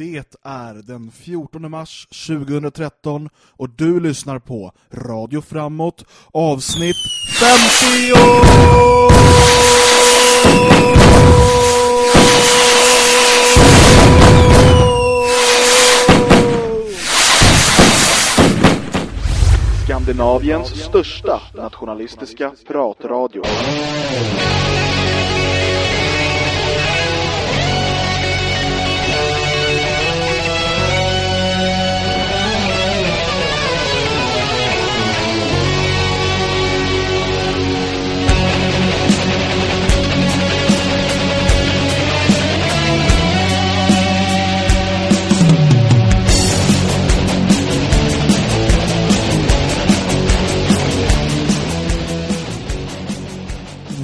Det är den 14 mars 2013 och du lyssnar på Radio Framåt avsnitt 50! Skandinaviens största nationalistiska pratradio.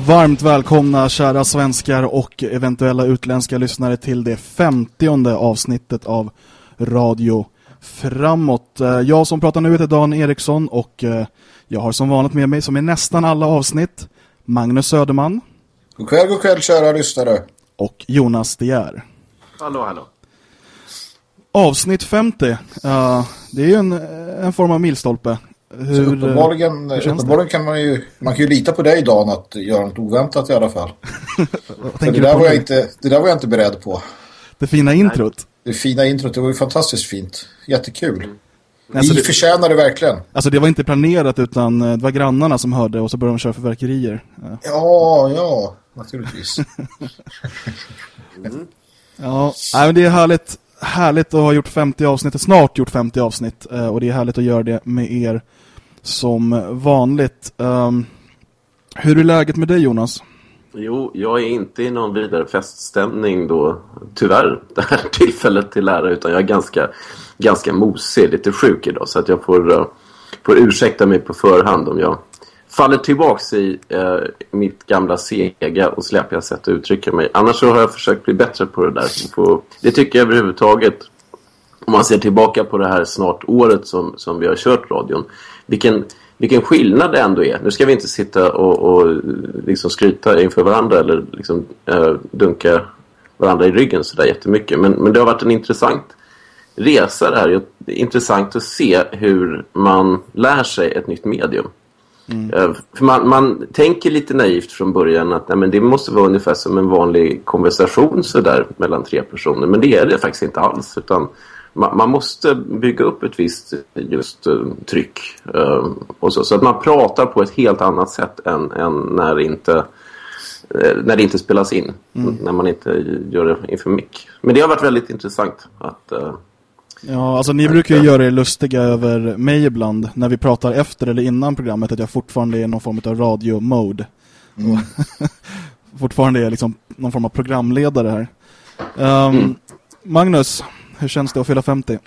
Varmt välkomna kära svenskar och eventuella utländska lyssnare till det femtionde avsnittet av Radio Framåt. Eh, Jag som pratar nu heter Dan Eriksson och eh, jag har som vanligt med mig, som i nästan alla avsnitt, Magnus Söderman God kväll, god kväll kära lyssnare. och Jonas De Geer. Hallå, hallå. Avsnitt 50, eh, det är ju en, en form av milstolpe. Så Hur, eh, uppenbarligen, uppenbarligen kan man ju man kan ju lita på dig Dan att göra något oväntat i alla fall. Det, där var jag inte, det där var jag inte beredd på. Det fina introt. Det fina introt, det var ju fantastiskt fint. Jättekul. Alltså Vi det- förtjänar det verkligen. Alltså det var inte planerat utan eh, det var grannarna som hörde och så började de köra förverkerier. Ja. Ja, ja, naturligtvis. Ja, nej, men det är härligt, härligt att ha gjort 50 avsnitt, snart gjort 50 avsnitt eh, och det är härligt att göra det med er som vanligt. Um, hur är läget med dig Jonas? Jo, jag är inte i någon vidare feststämning då, tyvärr, det här tillfället till lära, utan jag är ganska, ganska mosig, lite sjuk idag, så att jag får, uh, får ursäkta mig på förhand om jag faller tillbaks i uh, mitt gamla sega och släpiga sätt att uttrycka mig. Annars så har jag försökt bli bättre på det där. På, det tycker jag överhuvudtaget om man ser tillbaka på det här snart året som, som vi har kört radion, vilken, vilken skillnad det ändå är. Nu ska vi inte sitta och, och liksom skryta inför varandra eller liksom, eh, dunka varandra i ryggen sådär jättemycket. Men, men det har varit en intressant resa det här. Det är intressant att se hur man lär sig ett nytt medium. Eh, För man, man tänker lite naivt från början att nej, men det måste vara ungefär som en vanlig konversation så där mellan tre personer. Men det är det faktiskt inte alls. Utan man, man måste bygga upp ett visst just eh, tryck. eh, och så, så att man pratar på ett helt annat sätt än, än när, det inte, eh, när det inte spelas in. När man inte gör det inför mick. Men det har varit väldigt intressant att Ja, alltså ni brukar ju göra er lustiga över mig ibland när vi pratar efter eller innan programmet att jag fortfarande är i någon form av radio-mode. Och fortfarande är liksom någon form av programledare här. Ehm, Magnus, hur känns det att fylla 50?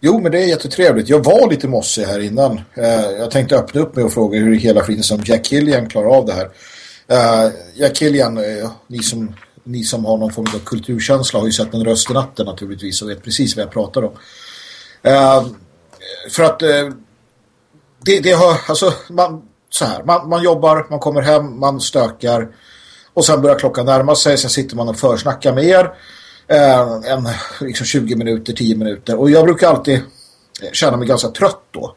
Jo, men det är jättetrevligt. Jag var lite mossig här innan. Eh, jag tänkte öppna upp mig och fråga hur i hela friden som Jack Killian klarar av det här. Eh, Jack Killian, eh, ni, som, ni som har någon form av kulturkänsla har ju sett en röst i natten naturligtvis och vet precis vad jag pratar om. Eh, för att eh, det, det har, alltså, man, så här, man, man jobbar, man kommer hem, man stökar och sen börjar klockan närma sig, sen sitter man och försnackar med er eh, en liksom 20 minuter, 10 minuter och jag brukar alltid känna mig ganska trött då.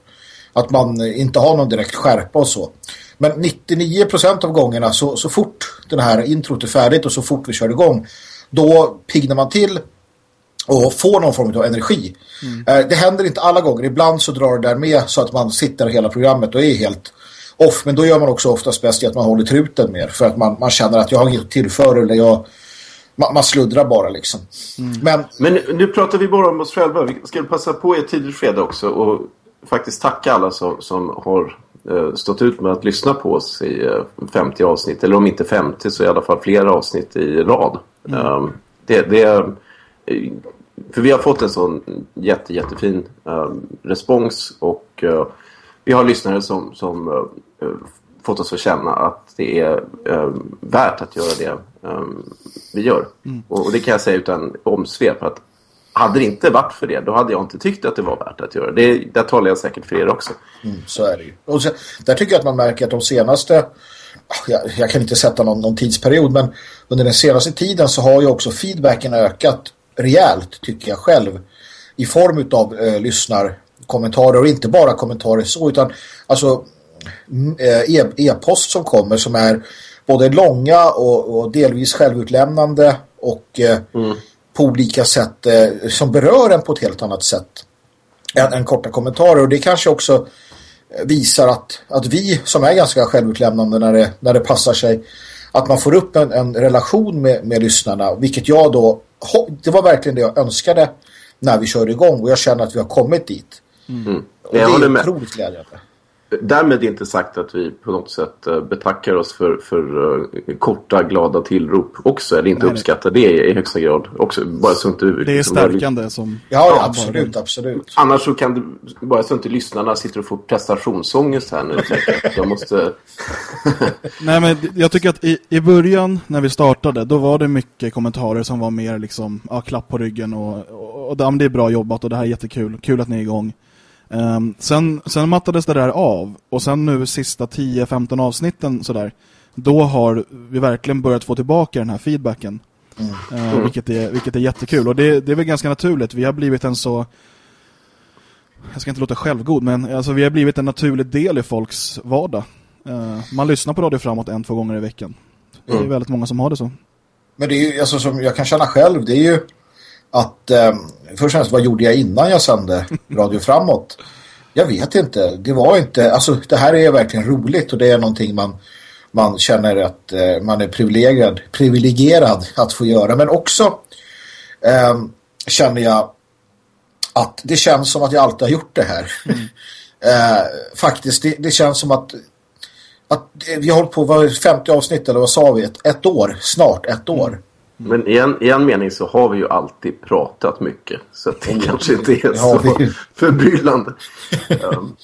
Att man inte har någon direkt skärpa och så. Men 99% av gångerna så, så fort den här introt är färdigt och så fort vi kör igång då pignar man till och får någon form av energi. Eh, Det händer inte alla gånger. Ibland så drar det där med så att man sitter hela programmet och är helt off. Men då gör man också oftast bäst i att man håller truten mer. För att man, man känner att jag har inget tillför eller jag, man, man sluddrar bara liksom. Men Men nu, nu pratar vi bara om oss själva. Vi ska passa på i ett tidigt skede också och faktiskt tacka alla som, som har eh, stått ut med att lyssna på oss i eh, 50 avsnitt. Eller om inte 50 så i alla fall flera avsnitt i rad. Eh, det, det är, eh, för vi har fått en sån jätte, jättefin eh, respons och eh, vi har lyssnare som, som eh, fått oss att känna att det är eh, värt att göra det eh, vi gör. Och, och det kan jag säga utan omsvep att hade det inte varit för det, då hade jag inte tyckt att det var värt att göra. Det, där talar jag säkert för er också. Så är det ju. Och så, där tycker jag att man märker att de senaste, ah, jag, jag kan inte sätta någon, någon tidsperiod, men under den senaste tiden så har ju också feedbacken ökat rejält tycker jag själv i form av eh, lyssnarkommentarer och inte bara kommentarer så utan alltså eh, e- e-post som kommer som är både långa och, och delvis självutlämnande och eh, mm. på olika sätt eh, som berör en på ett helt annat sätt än, än korta kommentarer och det kanske också visar att, att vi som är ganska självutlämnande när det, när det passar sig att man får upp en, en relation med, med lyssnarna vilket jag då det var verkligen det jag önskade när vi körde igång och jag känner att vi har kommit dit. Mm. Och det är otroligt glädjande. Därmed inte sagt att vi på något sätt eh, betackar oss för, för uh, korta, glada tillrop också. Eller inte nej, uppskattar det i högsta grad. Också, bara så inte, det är liksom, stärkande som... Ja, ja absolut, absolut. Annars så kan det, bara så inte lyssnarna sitter och får prestationsångest här nu. jag måste... nej, men jag tycker att i, i början när vi startade, då var det mycket kommentarer som var mer liksom, ja, klapp på ryggen och, och, och, och det är bra jobbat och det här är jättekul. Kul att ni är igång. Um, sen, sen mattades det där av och sen nu sista 10-15 avsnitten sådär, då har vi verkligen börjat få tillbaka den här feedbacken. Mm. Uh, vilket, är, vilket är jättekul och det, det är väl ganska naturligt. Vi har blivit en så jag ska inte låta självgod men alltså, vi har blivit en naturlig del i folks vardag. Uh, man lyssnar på Radio Framåt en, två gånger i veckan. Det är mm. väldigt många som har det så. Men det är ju, alltså som jag kan känna själv, det är ju att eh, först och främst, vad gjorde jag innan jag sände Radio Framåt? Jag vet inte. Det var inte, alltså det här är verkligen roligt och det är någonting man, man känner att eh, man är privilegierad, privilegierad att få göra. Men också eh, känner jag att det känns som att jag alltid har gjort det här. Mm. eh, faktiskt, det, det, känns som att, att vi har hållit på, vad 50 avsnitt eller vad sa vi? Ett, ett år, snart ett år. Mm. Men i en, i en mening så har vi ju alltid pratat mycket. Så det kanske inte är så vi... förbryllande. um.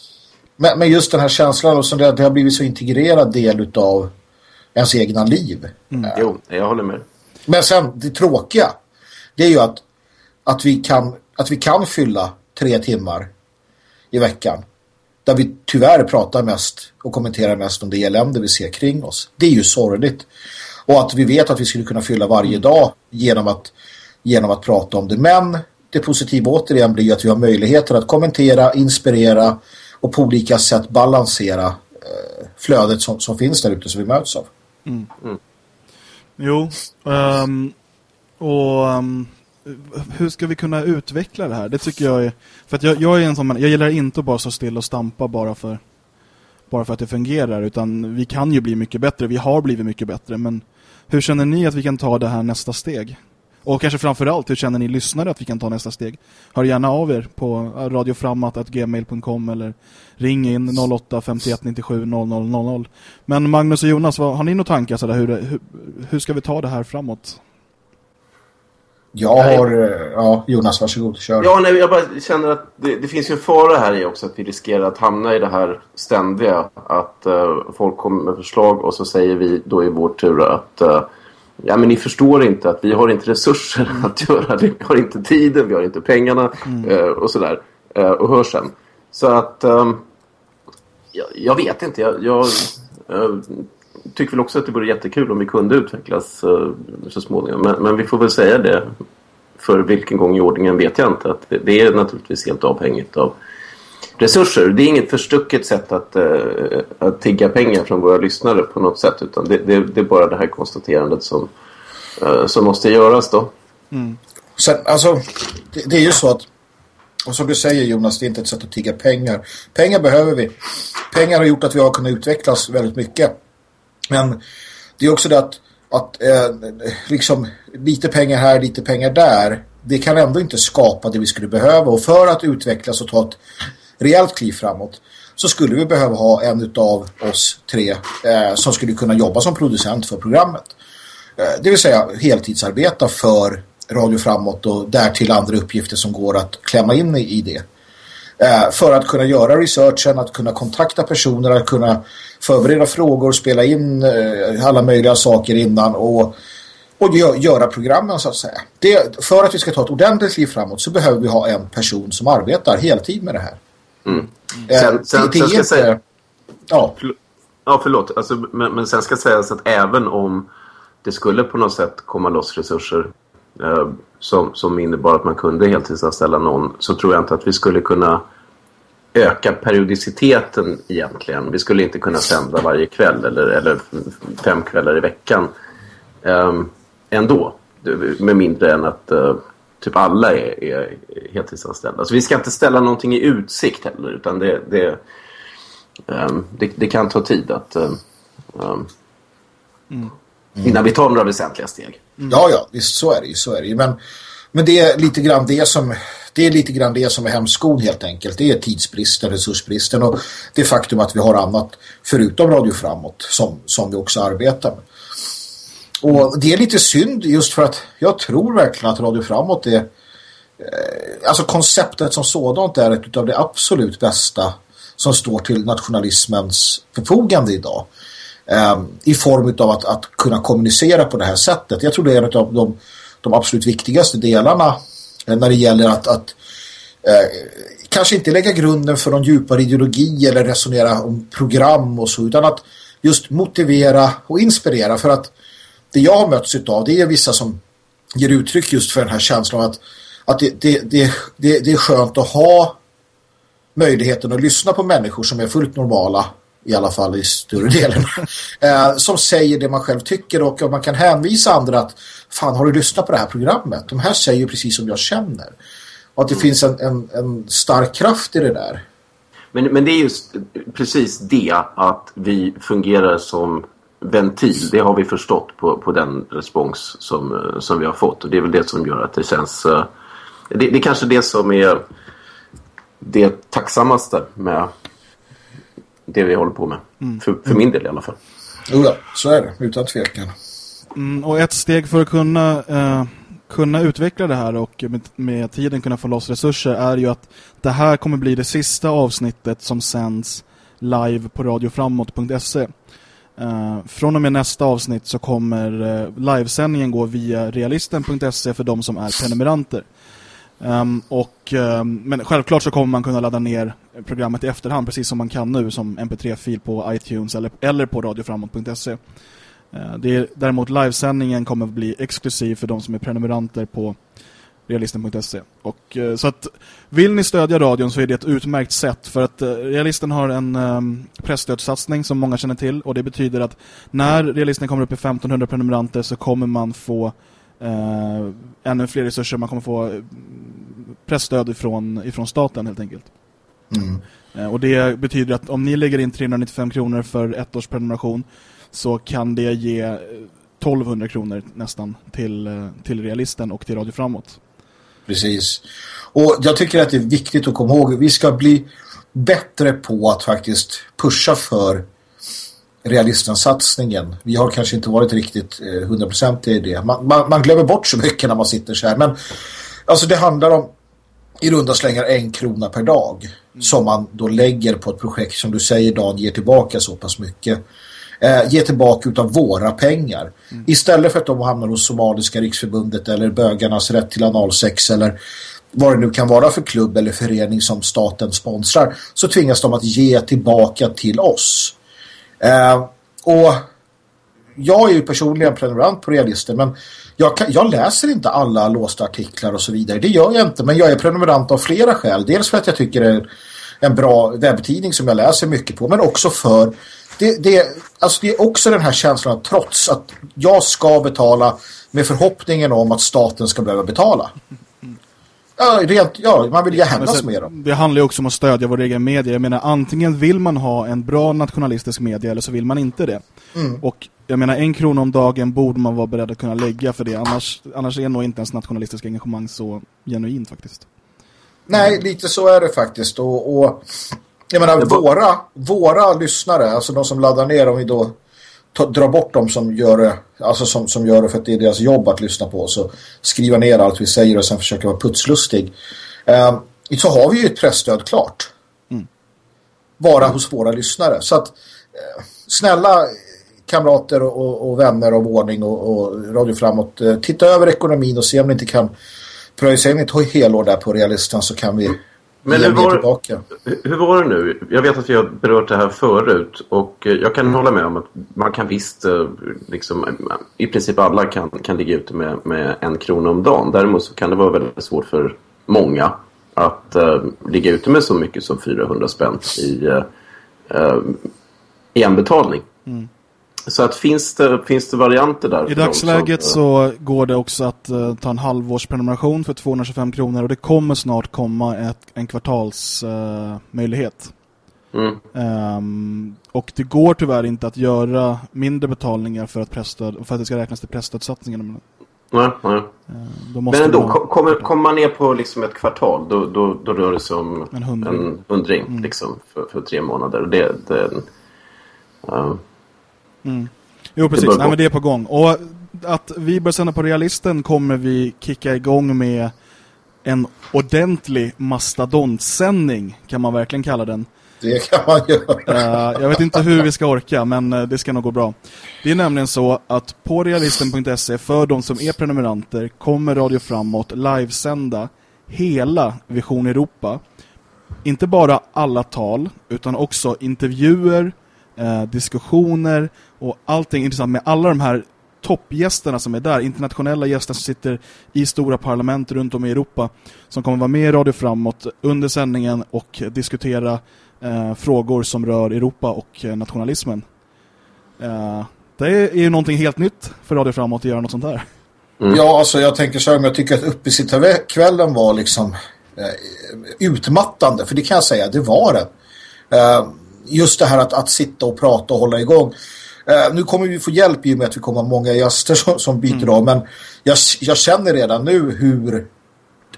men, men just den här känslan och det, det har blivit så integrerad del av ens egna liv. Mm. Uh. Jo, jag håller med. Men sen det tråkiga det är ju att, att, vi kan, att vi kan fylla tre timmar i veckan där vi tyvärr pratar mest och kommenterar mest om det elände vi ser kring oss. Det är ju sorgligt. Och att vi vet att vi skulle kunna fylla varje dag genom att, genom att prata om det. Men det positiva återigen blir att vi har möjligheter att kommentera, inspirera och på olika sätt balansera eh, flödet som, som finns där ute som vi möts av. Mm. Mm. Jo, um, och um, hur ska vi kunna utveckla det här? Det tycker jag är... För att jag, jag är en sån... Jag gillar inte att bara stå still och stampa bara för, bara för att det fungerar. Utan vi kan ju bli mycket bättre. Vi har blivit mycket bättre. Men hur känner ni att vi kan ta det här nästa steg? Och kanske framförallt, hur känner ni lyssnare att vi kan ta nästa steg? Hör gärna av er på radioframmat.gmail.com eller ring in 08 51 97 00 00. Men Magnus och Jonas, vad, har ni några tankar sådär, hur, hur, hur ska vi ta det här framåt? Jag har... Eh, ja, Jonas, varsågod, kör. Ja, nej, jag bara känner att det, det, finns ju en fara här i också att vi riskerar att hamna i det här ständiga. Att uh, folk kommer med förslag och så säger vi då i vår tur att uh, ja, men ni förstår inte att vi har inte resurser mm. att göra det. Vi har inte tiden, vi har inte pengarna mm. uh, och sådär. och hör sen. Så att um, jag, jag, vet inte. Jag, jag tycker väl också att det vore jättekul om vi kunde utvecklas uh, så småningom. Men, men, vi får väl säga det för vilken gång i ordningen vet jag inte. Att det, det är naturligtvis helt avhängigt av resurser. Det är inget förstucket sätt att, uh, att tigga pengar från våra lyssnare på något sätt. Utan det, det, det är bara det här konstaterandet som, uh, som måste göras då. Mm. Sen, alltså, det, det är ju så att och som du säger Jonas, det är inte ett sätt att tigga pengar. Pengar behöver vi. Pengar har gjort att vi har kunnat utvecklas väldigt mycket. Men det är också det att, att eh, liksom lite pengar här, lite pengar där det kan ändå inte skapa det vi skulle behöva och för att utvecklas och ta ett rejält kliv framåt så skulle vi behöva ha en av oss tre eh, som skulle kunna jobba som producent för programmet. Eh, det vill säga heltidsarbeta för Radio Framåt och därtill andra uppgifter som går att klämma in i, i det. Eh, för att kunna göra researchen, att kunna kontakta personer, att kunna förbereda frågor, spela in eh, alla möjliga saker innan och, och göra programmen så att säga. Det, för att vi ska ta ett ordentligt liv framåt så behöver vi ha en person som arbetar heltid med det här. Mm. Eh, sen, sen, det, det sen ska inte, säga, ja. ja, förlåt. Alltså, men, men sen ska sägas att även om det skulle på något sätt komma loss resurser eh, som, som innebar att man kunde heltidsanställa någon så tror jag inte att vi skulle kunna öka periodiciteten egentligen. Vi skulle inte kunna sända varje kväll eller, eller fem kvällar i veckan um, ändå. Med mindre än att uh, typ alla är, är heltidsanställda. Så vi ska inte ställa någonting i utsikt heller utan det, det, um, det, det kan ta tid att um, mm. Mm. innan vi tar några väsentliga steg. Mm. Ja, ja, visst så är det ju. Så är det ju. Men, men det är lite grann det som det är lite grann det som är hemskon helt enkelt. Det är tidsbristen, resursbristen och det faktum att vi har annat förutom Radio Framåt som, som vi också arbetar med. Och det är lite synd just för att jag tror verkligen att Radio Framåt är eh, alltså konceptet som sådant är ett av det absolut bästa som står till nationalismens förfogande idag. Eh, I form av att, att kunna kommunicera på det här sättet. Jag tror det är en av de, de absolut viktigaste delarna eh, när det gäller att, att eh, kanske inte lägga grunden för någon djupare ideologi eller resonera om program och så utan att just motivera och inspirera för att det jag har mötts av det är vissa som ger uttryck just för den här känslan att, att det, det, det, det, det är skönt att ha möjligheten att lyssna på människor som är fullt normala i alla fall i större delen eh, som säger det man själv tycker och man kan hänvisa andra att fan har du lyssnat på det här programmet? De här säger precis som jag känner. Och att det mm. finns en, en, en stark kraft i det där. Men, men det är just precis det att vi fungerar som ventil. Det har vi förstått på, på den respons som, som vi har fått. Och det är väl det som gör att det känns... Eh, det, det är kanske det som är det tacksammaste med det vi håller på med. Mm. För, för min del i alla fall. Jo så är det. Utan tvekan. Mm, och ett steg för att kunna, uh, kunna utveckla det här och med, med, tiden kunna få loss resurser är ju att det här kommer bli det sista avsnittet som sänds live på radioframåt.se. Uh, från och med nästa avsnitt så kommer uh, livesändningen gå via realisten.se för de som är prenumeranter. Um, och, um, men självklart så kommer man kunna ladda ner programmet i efterhand precis som man kan nu som mp3-fil på iTunes eller, eller på radioframåt.se. Uh, eh, det är, däremot livesändningen kommer bli exklusiv för de som är prenumeranter på realisten.se. Och uh, så att vill ni stödja radion så är det ett utmärkt sätt för att uh, Realisten har en ehm, um, pressstödssatsning som många känner till och det betyder att när Realisten kommer upp i 1500 prenumeranter så kommer man få uh, ännu fler resurser, man kommer få pressstöd ifrån, ifrån staten helt enkelt. Mm. Uh, och det betyder att om ni lägger in 395 kronor för ett års prenumeration så kan det ge 1200 kronor nästan till, till Realisten och till Radio Framåt. Precis. Och jag tycker att det är viktigt att komma ihåg. Vi ska bli bättre på att faktiskt pusha för realistensatsningen. Vi har kanske inte varit riktigt eh, hundraprocentig i det. Man, man, man, glömmer bort så mycket när man sitter så här. Men alltså det handlar om i runda slängar en krona per dag mm. som man då lägger på ett projekt som du säger Dan ger tillbaka så pass mycket eh, ge tillbaka utav våra pengar. Mm. Istället för att de hamnar hos Somaliska riksförbundet eller bögarnas rätt till analsex eller vad det nu kan vara för klubb eller förening som staten sponsrar så tvingas de att ge tillbaka till oss. Eh, och jag är ju personligen prenumerant på Realisten men jag, kan, jag, läser inte alla låsta artiklar och så vidare. Det gör jag inte men jag är prenumerant av flera skäl. Dels för att jag tycker det är en bra webbtidning som jag läser mycket på men också för det, det, alltså det är också den här känslan att trots att jag ska betala med förhoppningen om att staten ska behöva betala. Ja, rent, ja man vill ju hämnas med dem. Det handlar ju också om att stödja vår egen media. Jag menar, antingen vill man ha en bra nationalistisk media eller så vill man inte det. Mm. Och jag menar, en krona om dagen borde man vara beredd att kunna lägga för det. Annars, annars är nog inte ens nationalistisk engagemang så genuint faktiskt. Nej, lite så är det faktiskt. Och, och jag menar, våra, våra lyssnare, alltså de som laddar ner, om vi då drar bort dem som gör det, alltså som, som gör det för att det är deras jobb att lyssna på och skriva ner allt vi säger och sen försöka vara putslustig. Eh, så har vi ju ett pressstöd klart. Mm. Bara mm. hos våra lyssnare. Så att eh, snälla kamrater och, och, och, vänner av ordning och, och Radio Framåt, eh, titta över ekonomin och se om ni inte kan pröjsa in ett helår där på realisten så kan vi Men hur var, tillbaka. hur- var det nu? Jag vet att vi har berört det här förut och eh, jag kan hålla med om att man kan visst, eh, liksom, i princip alla kan, kan ligga ute med, med en krona om dagen. Däremot så kan det vara väldigt svårt för många att eh, ligga ute med så mycket som 400 spänn i, eh, i en betalning. Så att finns det, finns det varianter där? I dagsläget som, så går det också att eh, ta en halvårsprenumeration för 225 kronor och det kommer snart komma ett, en kvartalsmöjlighet. möjlighet. Mm. Ehm, och det går tyvärr inte att göra mindre betalningar för att, pressstöd, för att det ska räknas till pressstödssatsningen. Nej, nej. Då måste Men ändå, man- kom- kommer, kommer man ner på liksom ett kvartal då, då, då rör det sig om En hundring. en hundring liksom, för, för tre månader. Det, det, uh, Jo, precis. Det Nej, men det är på gång. Och att vi bör sända på Realisten kommer vi kicka igång med en ordentlig mastodontsändning, kan man verkligen kalla den. Det kan man göra. Eh, jag vet inte hur vi ska orka, men eh, det ska nog gå bra. Det är nämligen så att på realisten.se, för de som är prenumeranter, kommer Radio Framåt livesända hela Vision Europa. Inte bara alla tal, utan också intervjuer, eh, diskussioner och allting intressant med alla de här toppgästerna som är där, internationella gäster som sitter i stora parlament runt om i Europa som kommer vara med i Radio Framåt under sändningen och diskutera eh, frågor som rör Europa och eh, nationalismen. Eh, det är ju någonting helt nytt för Radio Framåt att göra något sånt här. Ja, alltså jag tänker så här, men jag tycker att uppesittarkvällen var liksom eh, utmattande, för det kan jag säga, det var det. Eh, just det här att, att sitta och prata och hålla igång. Eh, nu kommer vi få hjälp i och med att vi kommer ha många gäster som, som byter av, men jag, jag känner redan nu hur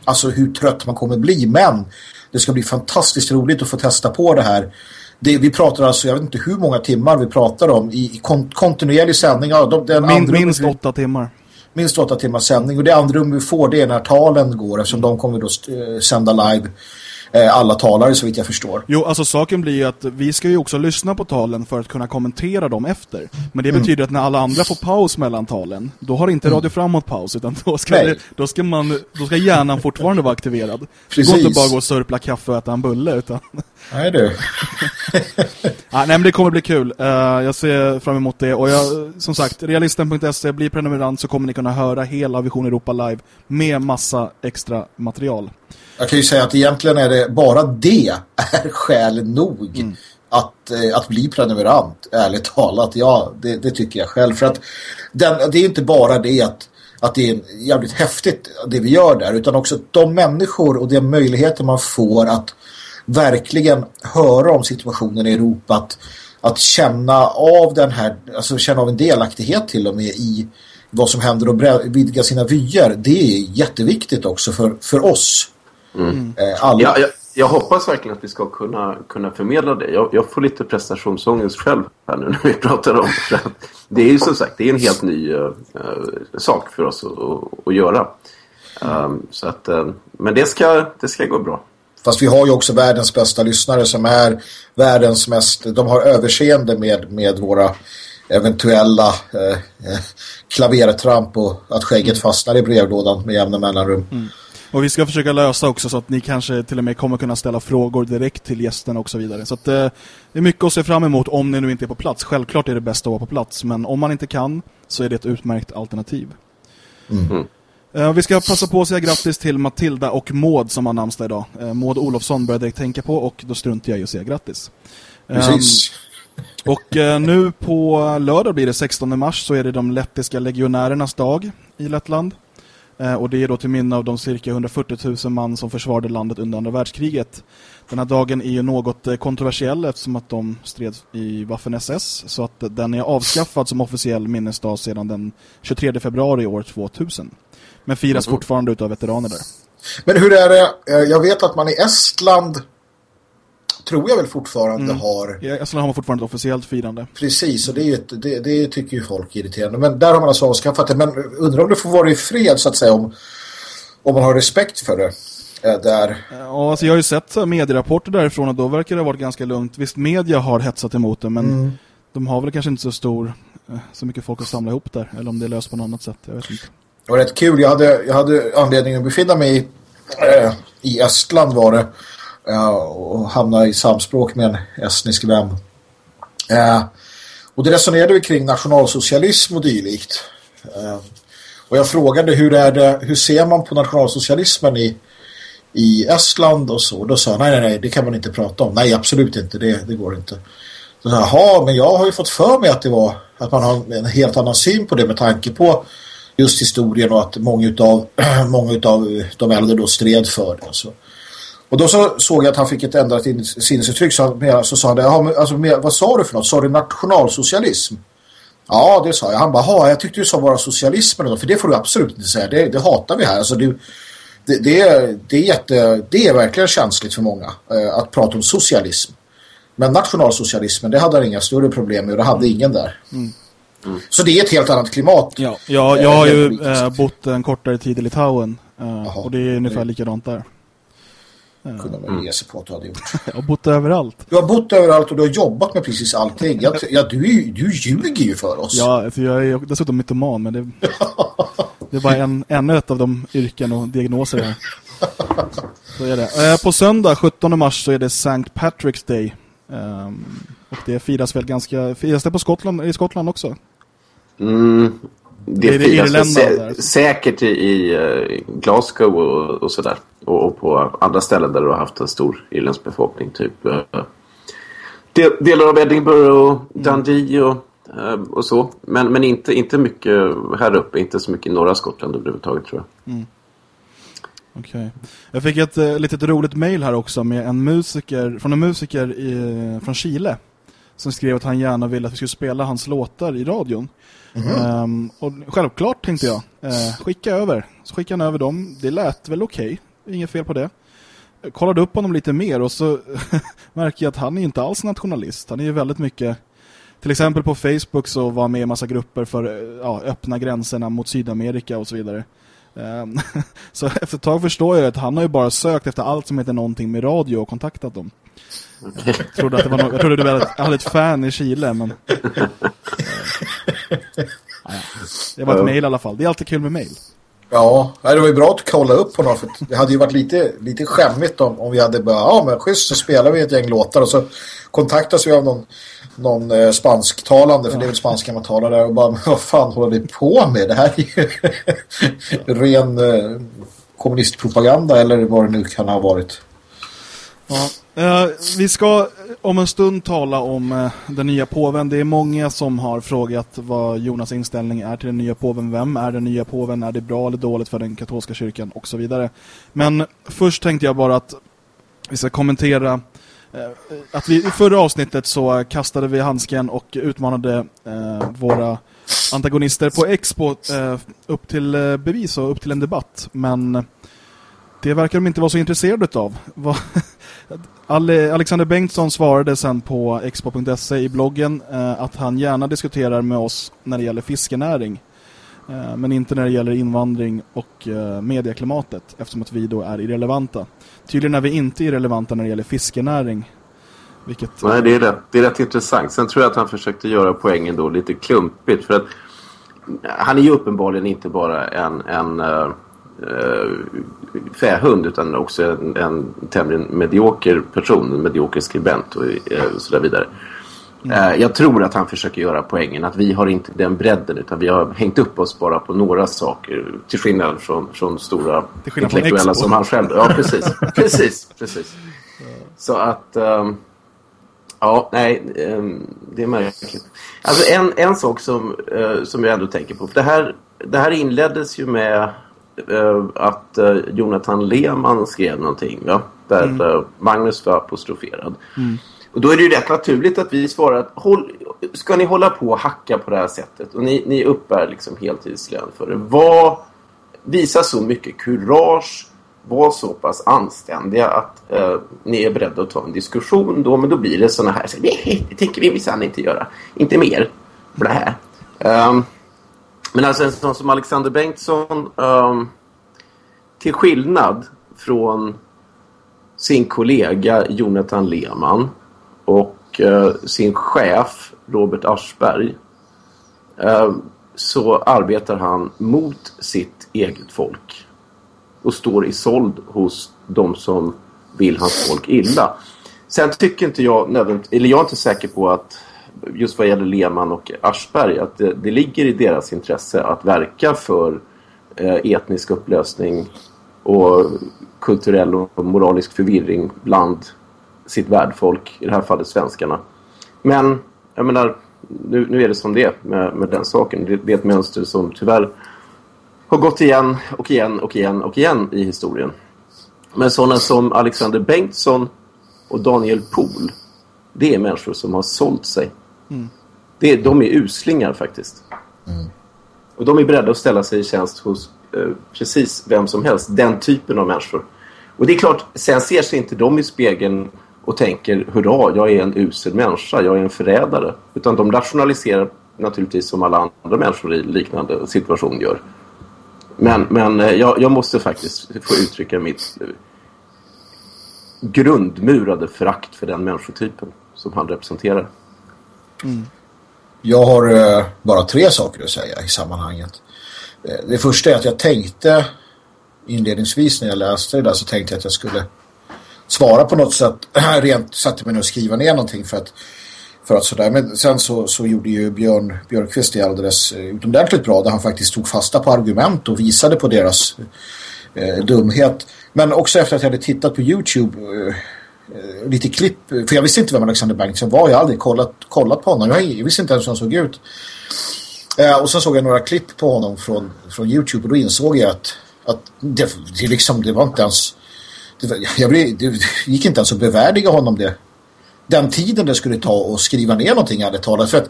alltså hur trött man kommer bli, men det ska bli fantastiskt roligt att få testa på det här. Det, vi pratar alltså, jag vet inte hur många timmar vi pratar om i, i kon, kontinuerlig sändning. Ja, de, den Min, minst åtta timmar. minst åtta timmars sändning och det andrum vi får det är när talen går eftersom de kommer då eh, sända live alla talare så vitt jag förstår. Jo, alltså saken blir ju att vi ska ju också lyssna på talen för att kunna kommentera dem efter. Men det betyder att när alla andra får paus mellan talen, då har inte Radio Framåt paus, utan då ska, det, då ska, man, då ska hjärnan fortfarande vara aktiverad. Det Precis. går inte bara gå och sörpla kaffe och äta en bulle, utan... Nej du. Ah, nej, men det kommer bli kul. Eh, jag ser fram emot det. Och jag, som sagt, realisten.se, bli prenumerant så kommer ni kunna höra hela Vision Europa live med massa extra material. Jag kan ju säga att egentligen är det bara det är skäl nog att, eh, att bli prenumerant, ärligt talat. Ja, det, det tycker jag själv. För att den, det är inte bara det att, att det är jävligt häftigt det vi gör där, utan också de människor och de möjligheter man får att verkligen höra om situationen i Europa, att, att känna av den här, alltså känna av en delaktighet till och med i vad som händer och vidga sina vyer, det är jätteviktigt också för, för oss. Eh, alla. Ja, jag, jag hoppas verkligen att vi ska kunna, kunna förmedla det. Jag, jag får lite prestationsångest själv här nu när vi pratar om det. Det är ju som sagt det är en helt ny eh, sak för oss att, att, att göra. Um, så att, eh, men det ska, det ska gå bra. Fast vi har ju också världens bästa lyssnare som är världens mest, de har överseende med, med våra eventuella eh, klavertramp och att skägget fastnar i brevlådan med jämna mellanrum. Och vi ska försöka lösa också så att ni kanske till och med kommer kunna ställa frågor direkt till gästerna och så vidare. Så att, eh, det är mycket att se fram emot om ni nu inte är på plats. Självklart är det bäst att vara på plats, men om man inte kan så är det ett utmärkt alternativ. Eh, vi ska passa på att säga grattis till Matilda och Maud som har namnsdag idag. Eh, Maud Olofsson började jag tänka på och då struntar jag i att säga grattis. Precis. Ehm, och eh, nu på lördag blir det 16 mars så är det de lettiska legionärernas dag i Lettland. Eh, och det är då till minne av de cirka 140 000 man som försvarade landet under andra världskriget. Den här dagen är ju något eh, kontroversiell eftersom att de stred i Waffen-SS så att den är avskaffad som officiell minnesdag sedan den 23 februari år 2000. Men firas fortfarande utav veteraner där. Men hur är det? Eh, Jag vet att man i Estland tror jag väl fortfarande har I Estland har man fortfarande ett officiellt firande. Precis, och det, är ett, det, det tycker ju folk är irriterande. Men där har man alltså avskaffat det. Men undrar om det får vara i fred så att säga om, om man har respekt för det. Eh, Där. Ja, alltså jag har ju sett här medierapporter därifrån och då verkar det ha varit ganska lugnt. Visst, media har hetsat emot det, men de har väl kanske inte så stor, eh, så mycket folk att samla ihop där. Eller om det är löst på något annat sätt, jag vet inte. Det var rätt kul. Jag hade, jag hade anledning att befinna mig i, eh, i Estland var det och hamna i samspråk med en estnisk vän. Eh, och det resonerade vi kring nationalsocialism och dylikt. Eh, och jag frågade hur, är det, hur ser man på nationalsocialismen i, i Estland och så. Då sa han, nej, nej, nej, det kan man inte prata om. Nej, absolut inte, det, det går inte. Så Jaha, men jag har ju fått för mig att det var att man har en helt annan syn på det med tanke på just historien och att många utav, många utav de äldre då stred för det. Alltså. Och då så såg jag att han fick ett ändrat sinnesuttryck så, så sa han, det, alltså, vad sa du för något? Sa du nationalsocialism? Ja, det sa jag. Han bara, jag tyckte du sa bara socialismen för det får du absolut inte säga. Det, det hatar vi här. Alltså, det, det, det, är, det, är jätte, det är verkligen känsligt för många eh, att prata om socialism. Men nationalsocialismen, det hade han inga större problem med och det hade ingen där. Mm. Mm. Så det är ett helt annat klimat. Ja, ja jag har ju äh, bott en kortare tid i Litauen. Äh, och det är ungefär likadant där. Kunde man ge sig på att du hade gjort. jag har bott överallt. Du har bott överallt och du har jobbat med precis allting. Jag, ja, du, är, du ljuger ju för oss. Ja, alltså jag är dessutom mytoman, men det, det är bara en, ännu ett av de yrken och diagnoser här. Så är det. På söndag, 17 mars, så är det St. Patrick's Day. Um, och det firas väl ganska... Firas det på Skottland, i Skottland också? Mm, det, det firas det sä säkert i, uh, Glasgow och, och sådär. Och, och, på andra ställen där du har haft en stor irländsk befolkning. Typ uh, del, delar av Edinburgh och mm. Dundee och, uh, och så. Men, men inte, inte mycket här uppe. Inte så mycket i norra Skottland överhuvudtaget tror jag. Mm. Okay. Jag fick ett uh, litet roligt mejl här också med en musiker från en musiker i, från Chile som skrev att han gärna ville att vi skulle spela hans låtar i radion. Mm um, och självklart tänkte jag uh, skicka över. Så skickade han över dem. Det lät väl okej. Okay. Inget fel på det. Jag kollade upp honom lite mer och så märker jag att han är inte alls nationalist. Han är ju väldigt mycket till exempel på Facebook så var han med i massa grupper för eh, ja, öppna gränserna mot Sydamerika och så vidare. Um, så efter ett tag förstår jag att han har ju bara sökt efter allt som heter någonting med radio och kontaktat dem. Jag trodde att det var no jag trodde du var hade ett fan i Chile, men... det var ett mejl i alla fall. Det är alltid kul med mejl. Ja, det var ju bra att kolla upp på något. För det hade ju varit lite, lite skämmigt om, om vi hade bara, ja men schysst så spelar vi ett gäng låtar och så kontaktas vi av någon, någon eh, spansktalande, för ja. det är väl spanska man talar där och bara, vad fan håller vi på med? Det här är ju ren eh, kommunistpropaganda eller vad det nu kan ha varit. Ja. Eh, vi ska om en stund tala om eh, den nya påven. Det är många som har frågat vad Jonas inställning är till den nya påven. Vem är den nya påven? Är det bra eller dåligt för den katolska kyrkan? Och så vidare. Men först tänkte jag bara att vi ska kommentera eh, att vi i förra avsnittet så kastade vi handsken och utmanade våra antagonister på Expo upp till bevis och upp till en debatt. Men det verkar de inte vara så intresserade av. Alexander Bengtsson svarade sen på expo.se i bloggen eh, att han gärna diskuterar med oss när det gäller fiskenäring. Eh, men inte när det gäller invandring och eh, medieklimatet eftersom att vi då är irrelevanta. Tydligen är vi inte irrelevanta när det gäller fiskenäring. Vilket... Nej, det är, rätt, det är rätt intressant. Sen tror jag att han försökte göra poängen då lite klumpigt. För att han är ju uppenbarligen inte bara en, en uh, fähund utan också en, en tämligen medioker person, en medioker skribent och uh, så där vidare. Mm. Uh, jag tror att han försöker göra poängen att vi har inte den bredden utan vi har hängt upp oss bara på några saker till skillnad från, från stora skillnad intellektuella som han själv. Ja, precis. precis, precis. Så att um, Ja, nej, um, det är märkligt. Alltså en, en sak som, uh, som jag ändå tänker på. För det, här, det här inleddes ju med att uh, Jonathan Lehmann skrev någonting. Ja? Där mm. Magnus var apostroferad. Mm. Och då är det ju rätt naturligt att vi svarar att håll, ska ni hålla på och hacka på det här sättet och ni, ni uppbär liksom heltidslön för det. Var, visa så mycket kurage var så pass anständiga att eh, ni är beredda att ta en diskussion då, men då blir det såna här, så, nej, det tänker vi minsann inte göra. Inte mer här. Um, men alltså en sån som Alexander Bengtsson, um, till skillnad från sin kollega Jonathan Lehmann och uh, sin chef Robert Aschberg uh, så arbetar han mot sitt eget folk och står i såld hos de som vill hans folk illa. Sen tycker inte jag, eller jag är inte säker på att just vad gäller Lehmann och Aschberg att det, det ligger i deras intresse att verka för eh, etnisk upplösning och kulturell och moralisk förvirring bland sitt värdfolk, i det här fallet svenskarna. Men, jag menar, nu, nu är det som det är med, med den saken. Det, det är ett mönster som tyvärr har gått igen och igen och igen och igen i historien. Men sådana som Alexander Bengtsson och Daniel Pohl, det är människor som har sålt sig. Mm. Det, de är uslingar faktiskt. Mm. Och de är beredda att ställa sig i tjänst hos eh, precis vem som helst. Den typen av människor. Och det är klart, sen ser sig inte de i spegeln och tänker hurra, jag är en usel människa, jag är en förrädare. Utan de rationaliserar naturligtvis som alla andra människor i liknande situation gör. Men, men eh, jag, jag måste faktiskt få uttrycka mitt eh, grundmurade förakt för den människotypen som han representerar. Mm. Jag har eh, bara tre saker att säga i sammanhanget. Eh, det första är att jag tänkte inledningsvis när jag läste det där så tänkte jag att jag skulle svara på något sätt. Rent satte mig ner och skriva ner någonting för att, för att sådär. Men sen så, så gjorde ju Björn Björkqvist det alldeles eh, utomordentligt bra där han faktiskt tog fasta på argument och visade på deras eh, dumhet. Men också efter att jag hade tittat på Youtube eh, Eh, lite klipp, för jag visste inte vem Alexander Bengtsson var, jag har aldrig kollat, kollat på honom, jag, jag visste inte ens hur han såg ut. Eh, och sen såg jag några klipp på honom från, från Youtube och då insåg jag att, att det, det, liksom, det var inte ens det, jag blev, det gick inte ens att bevärdiga honom det. Den tiden det skulle ta att skriva ner någonting hade talat för att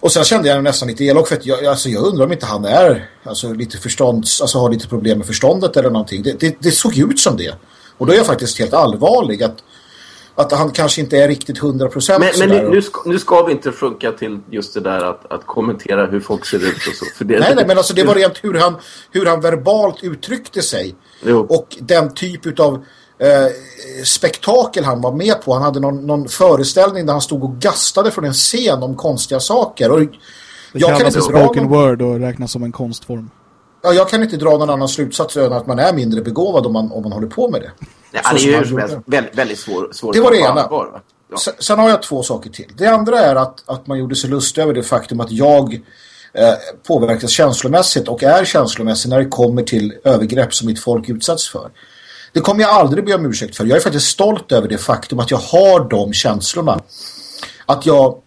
och sen kände jag nästan lite elak för att jag, alltså jag undrar om inte han är alltså lite förstånds, alltså har lite problem med förståndet eller någonting. Det, det, det såg ut som det. Och då är jag faktiskt helt allvarlig att, att han kanske inte är riktigt hundra procent Men, men nu, ska, nu ska vi inte sjunka till just det där att, att kommentera hur folk ser ut och så. För det, nej, nej, men alltså det var rent hur han, hur han verbalt uttryckte sig. Jo. Och den typ av eh, spektakel han var med på. Han hade någon, någon, föreställning där han stod och gastade från en scen om konstiga saker. Och det jag kan inte spoken någon... word och räknas som en konstform. Ja, jag kan inte dra någon annan slutsats än att man är mindre begåvad om man, om man håller på med det. Ja, det är ju väldigt, väldigt svår, svår Det var det ena. Ja. Sen, sen har jag två saker till. Det andra är att, att man gjorde sig lust över det faktum att jag eh, påverkas känslomässigt och är känslomässig när det kommer till övergrepp som mitt folk utsatts för. Det kommer jag aldrig be om ursäkt för. Jag är faktiskt stolt över det faktum att jag har de känslorna. Att jag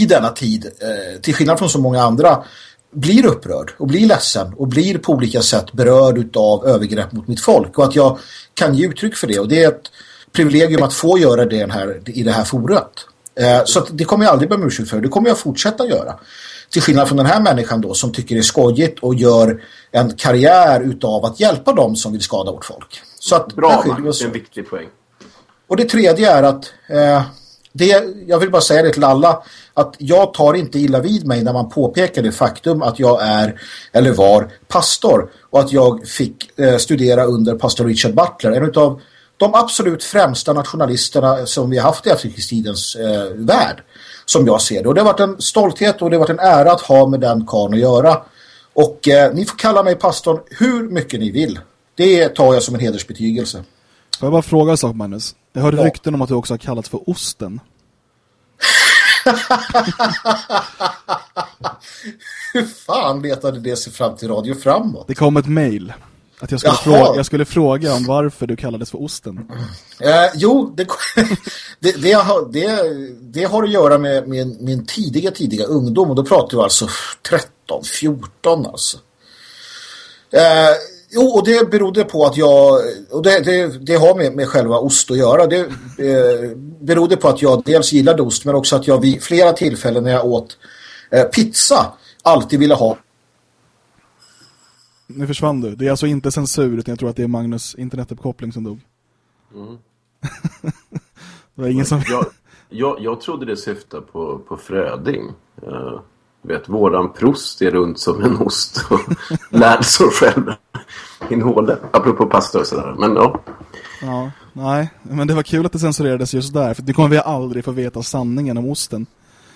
i denna tid, eh, till skillnad från så många andra, blir upprörd och blir ledsen och blir på olika sätt berörd av övergrepp mot mitt folk. Och att jag kan ge uttryck för det. Och det är ett privilegium att få göra det här, i det här forumet. Eh, så det kommer jag aldrig be om ursäkt för. Det kommer jag fortsätta göra. Till skillnad från den här människan då som tycker det är skojigt och gör en karriär utav att hjälpa dem som vill skada vårt folk. Så att, Bra, Magnus, det är en viktig poäng. Och det tredje är att eh, det, jag vill bara säga det till alla att jag tar inte illa vid mig när man påpekar det faktum att jag är eller var pastor och att jag fick eh, studera under pastor Richard Butler, en av de absolut främsta nationalisterna som vi har haft i efterkrigstidens eh, värld som jag ser det. Och det har varit en stolthet och det har varit en ära att ha med den karn att göra. Och eh, ni får kalla mig pastorn hur mycket ni vill. Det tar jag som en hedersbetygelse. Får jag bara fråga en sak, Magnus? Jag hörde ja. rykten om att du också har kallats för osten. Hur fan letade det sig fram till Radio Framåt? Det kom ett mejl. Att jag skulle, fråga, jag skulle fråga om varför du kallades för osten. Eh, jo, det, det, det, har, det, har att göra med min, min tidiga, tidiga ungdom. Och då pratar vi alltså 13, 14 alltså. Eh, jo, och det berodde på att jag, och det, det, det har med, med själva ost att göra. Det eh, berodde på att jag dels gillade ost men också att jag vid flera tillfällen när jag åt eh, pizza alltid ville ha nu försvann du. Det är alltså inte censur utan jag tror att det är Magnus internetuppkoppling som dog. Mm. det var ingen som... jag, jag, jag trodde det syftade på, på Fröding. Uh, vet, våran prost är runt som en ost och lärde sig själv min apropå pasta och sådär. Men ja. Ja, nej. Men det var kul att det censurerades just där. För det kommer vi aldrig få veta sanningen om osten.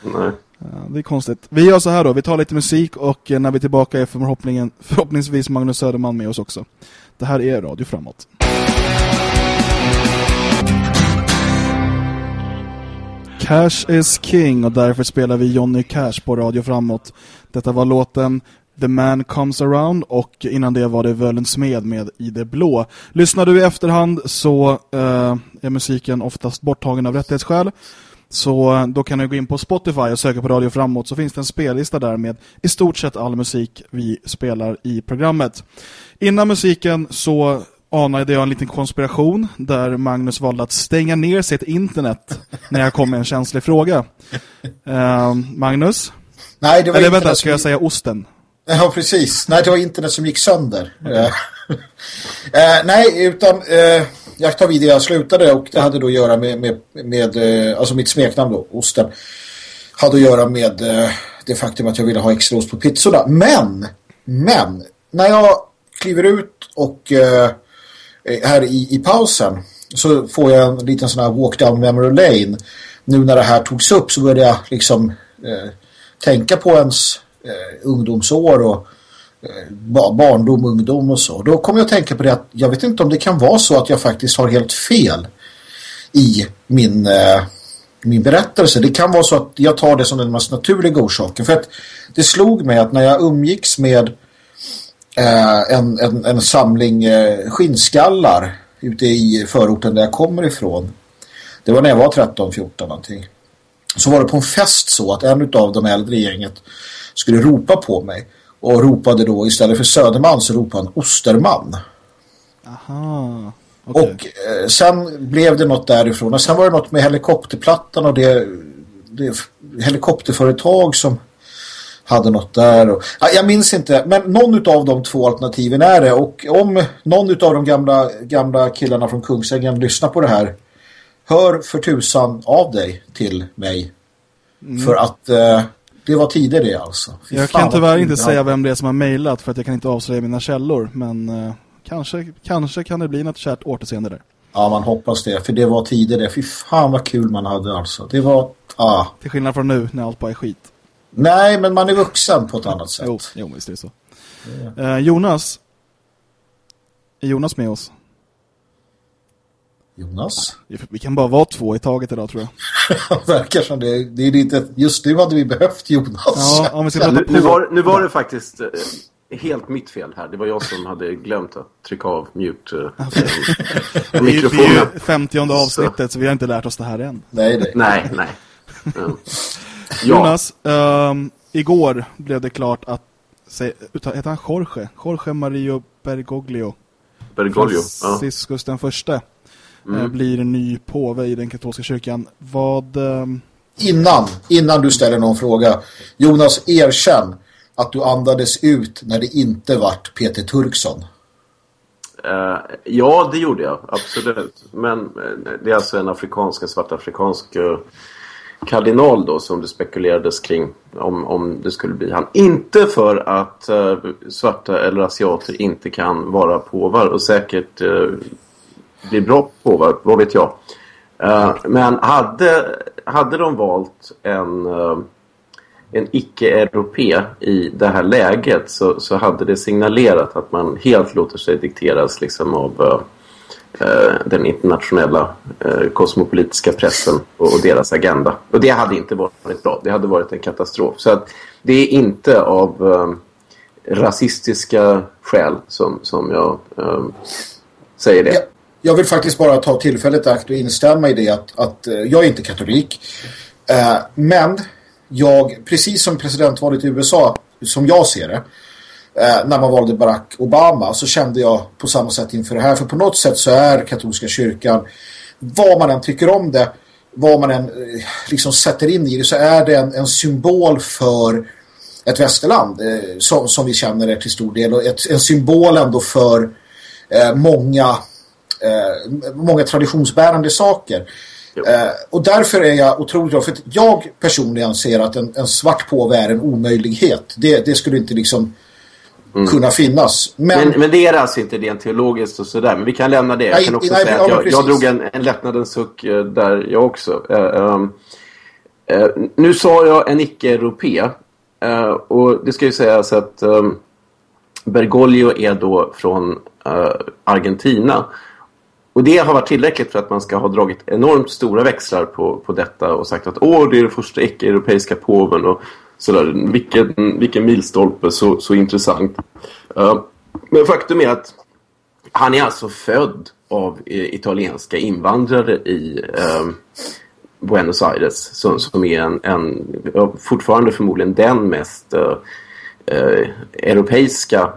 Nej. Ja, det är konstigt. Vi gör så här då. Vi tar lite musik och eh, när vi är tillbaka är förhoppningen, förhoppningsvis Magnus Söderman med oss också. Det här är Radio Framåt. Cash is king och därför spelar vi Johnny Cash på Radio Framåt. Detta var låten The Man Comes Around och innan det var det Völens Smed med I det blå. Lyssnar du i efterhand så uh, är musiken oftast borttagen av rättighetsskäl. Så då kan du gå in på Spotify och söka på Radio Framåt så finns det en spellista där med i stort sett all musik vi spelar i programmet. Innan musiken så anade jag en liten konspiration där Magnus valde att stänga ner sitt internet när jag kom med en känslig fråga. Uh, Magnus? Nej, det var Eller vänta, ska jag säga osten? Ja, precis. Nej, det var internet som gick sönder. Okay. uh, nej, utan uh, jag tar vid jag slutade och det hade då att göra med, med, med uh, alltså mitt smeknamn då, osten. Hade att göra med det faktum att jag ville ha extra ost på pizzorna. Men, men, när jag kliver ut och här i, i pausen så får jag en liten sån här walk down memory lane. Nu när det här togs upp så började jag liksom eh, tänka på ens eh, ungdomsår och eh, barndom, ungdom och så. Då kommer jag att tänka på det att jag vet inte om det kan vara så att jag faktiskt har helt fel i min, eh, min berättelse. Det kan vara så att jag tar det som den mest naturliga orsaken. För att det slog mig att när jag umgicks med eh, en, en, en, samling eh, skinnskallar ute i förorten där jag kommer ifrån. Det var när jag var 13-14 någonting. Så var det på en fest så att en av de äldre gänget skulle ropa på mig. Och ropade då istället för Söderman så ropade han Osterman. Aha. Okay. Och eh, sen blev det något därifrån. Och sen var det något med helikopterplattan och det, det helikopterföretag som hade något där. Och, ja, jag minns inte, men någon av de två alternativen är det. Och om någon av de gamla, gamla killarna från Kungsängen lyssnar på det här, hör för tusan av dig till mig. Mm. För att eh, det var tider det alltså. Fy jag kan tyvärr inte säga vem det är som har mejlat för att jag kan inte avslöja mina källor. Men eh, kanske, kanske kan det bli något kärt återseende där. Ja, man hoppas det. För det var tider det. Fy fan vad kul man hade alltså. Det var... Ah. Till skillnad från nu när allt bara är skit. Nej, men man är vuxen på ett annat sätt. Jo, jo visst är det så. Eh, Jonas. Är Jonas med oss? Jonas? Vi kan bara vara två i taget idag tror jag. Verkar som det. det är lite, just nu hade vi behövt Jonas. Ja, om vi ska ja, nu, nu, var, nu var det faktiskt eh, helt mitt fel här. Det var jag som hade glömt att trycka av mute eh, mikrofonen. Det är ju 50 avsnittet så. så vi har inte lärt oss det här än. Nej, nej. nej, nej. Mm. Jonas, um, igår blev det klart att heter han Jorge? Jorge Mario Bergoglio. Bergoglio, Franciscus ja. den första mm. blir ny påve i den katolska kyrkan. Vad... Um... Innan, innan du ställer någon fråga. Jonas, erkänn att du andades ut när det inte vart Peter Turksson. Uh, ja, det gjorde jag, absolut. Men uh, det är alltså en afrikansk, en svartafrikansk uh, kardinal då som det spekulerades kring om, om det skulle bli han. Inte för att uh, svarta eller asiater inte kan vara påvar och säkert bli bra på, vad vet jag. Uh, men hade, hade de valt en, uh, en icke-europé i det här läget så, så hade det signalerat att man helt låter sig dikteras liksom av eh, den internationella kosmopolitiska pressen och, och, deras agenda. Och det hade inte varit bra. Det hade varit en katastrof. Så att det är inte av eh, rasistiska skäl som, som jag eh, säger det. Jag, vill faktiskt bara ta tillfället akt och instämma i det att, att eh, jag är inte katolik. Eh, men jag, precis som presidentvalet i USA, som jag ser det, eh, när man valde Barack Obama så kände jag på samma sätt inför det här. För på något sätt så är katolska kyrkan, vad man än tycker om det, vad man än eh, liksom sätter in i det så är det en, en symbol för ett västerland eh, som, som vi känner det till stor del och ett, en symbol ändå för eh, många eh, många traditionsbärande saker. Eh, och därför är jag otroligt glad för att jag personligen ser att en, en svart påve är en omöjlighet. Det, det skulle inte liksom mm. kunna finnas. Men, men, men, det är alltså inte rent teologiskt och sådär. Men vi kan lämna det. Jag kan också nej, säga att jag, jag drog en, en lättnadens suck eh, där jag också. Uh, uh, nu sa jag en icke-europé. Uh, och det ska ju sägas att um, Bergoglio är då från Argentina och det har varit tillräckligt för att man ska ha dragit enormt stora växlar på, på detta och sagt att åh, det är den första icke-europeiska påven och sådär. Vilken, vilken milstolpe, så, så intressant. Uh, men faktum är att han är alltså född av eh, italienska invandrare i uh, Buenos Aires som, som är en, en, fortfarande förmodligen den mest uh, europeiska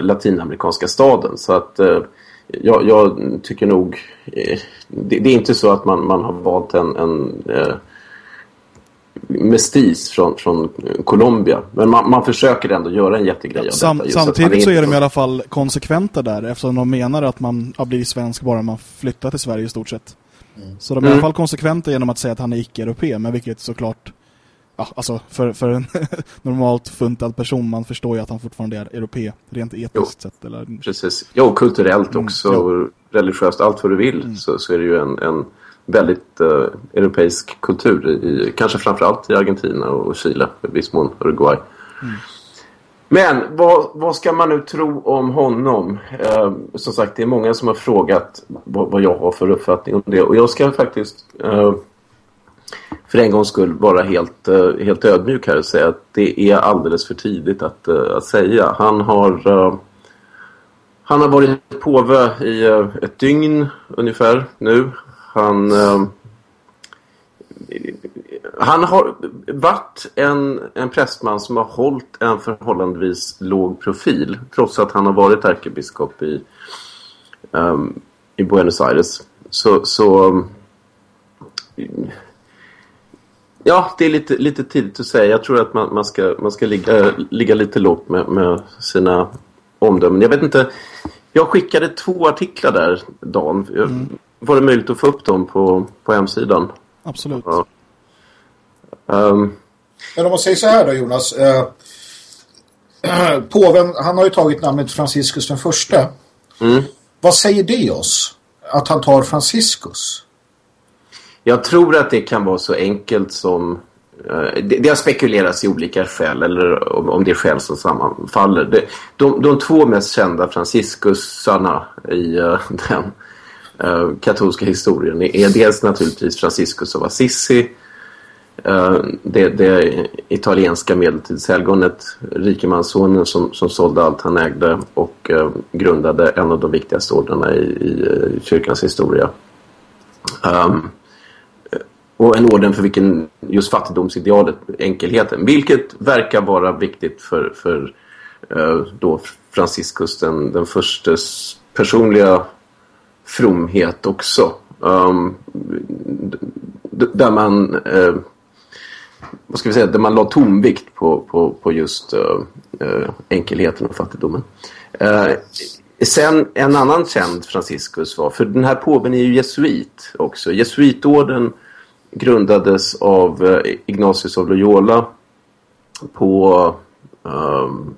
latinamerikanska staden. Så att jag, jag, tycker nog... Eh, det, det, är inte så att man, man har valt en, en eh, mestis från, från Colombia. Men man, man försöker ändå göra en jättegrej av Sam, detta. Samtidigt så är de i alla fall konsekventa där eftersom de menar att man har blivit svensk bara man flyttar till Sverige i stort sett. Mm. Så de är mm. i alla mm. fall konsekventa genom att säga att han är icke-europé, men vilket såklart ja, alltså för, för en normalt funtad person, man förstår ju att han fortfarande är europé, rent etiskt jo, sett. Eller... Precis. Ja, och kulturellt mm, också, mm, religiöst, allt vad du vill, mm. så, så är det ju en, en väldigt uh, europeisk kultur, i, kanske framförallt i Argentina och Chile, i viss mån Uruguay. Mm. Men vad, vad ska man nu tro om honom? Eh, som sagt, det är många som har frågat vad, vad, jag har för uppfattning om det. Och jag ska faktiskt eh, för en gångs skull vara helt, uh, helt ödmjuk här och säga att det är alldeles för tidigt att, uh, att säga. Han har, uh, han har varit påve i ett dygn ungefär nu. Han, han har varit en, en prästman som har hållit en förhållandevis låg profil trots att han har varit ärkebiskop i, um, i Buenos Aires. Så, så Ja, det är lite, lite tidigt att säga. Jag tror att man, man ska, man ska ligga, ligga lite lågt med, med sina omdömen. Jag vet inte, jag skickade två artiklar där, Dan. Mm. Var det möjligt att få upp dem på, på hemsidan? Absolut. Ja. Um, Men om man säger så här då, Jonas. Eh, påven, han har ju tagit namnet Franciscus den första. Mm. Vad säger det oss? Att han tar Franciscus? Jag tror att det kan vara så enkelt som... Eh, det, det har spekulerats i olika skäl, eller om, om det är skäl som sammanfaller. Det, de, de två mest kända Franciskusarna i uh, den uh, katolska historien är dels naturligtvis Franciscus av Assisi, det, det italienska medeltidshelgonet, rikemanssonen som, som sålde allt han ägde och grundade en av de viktigaste ordrarna i, i kyrkans historia. Um, och en orden för vilken just fattigdomsidealet, enkelheten, vilket verkar vara viktigt för, för eh, då Franciscus den, den förstes personliga fromhet också. Um, där man uh, vad ska vi säga, där man la tonvikt på, på, på just uh, enkelheten och fattigdomen. sen en annan känd Franciscus var, för den här påven är ju jesuit också. Jesuitorden grundades av eh, Ignatius av Loyola på, um,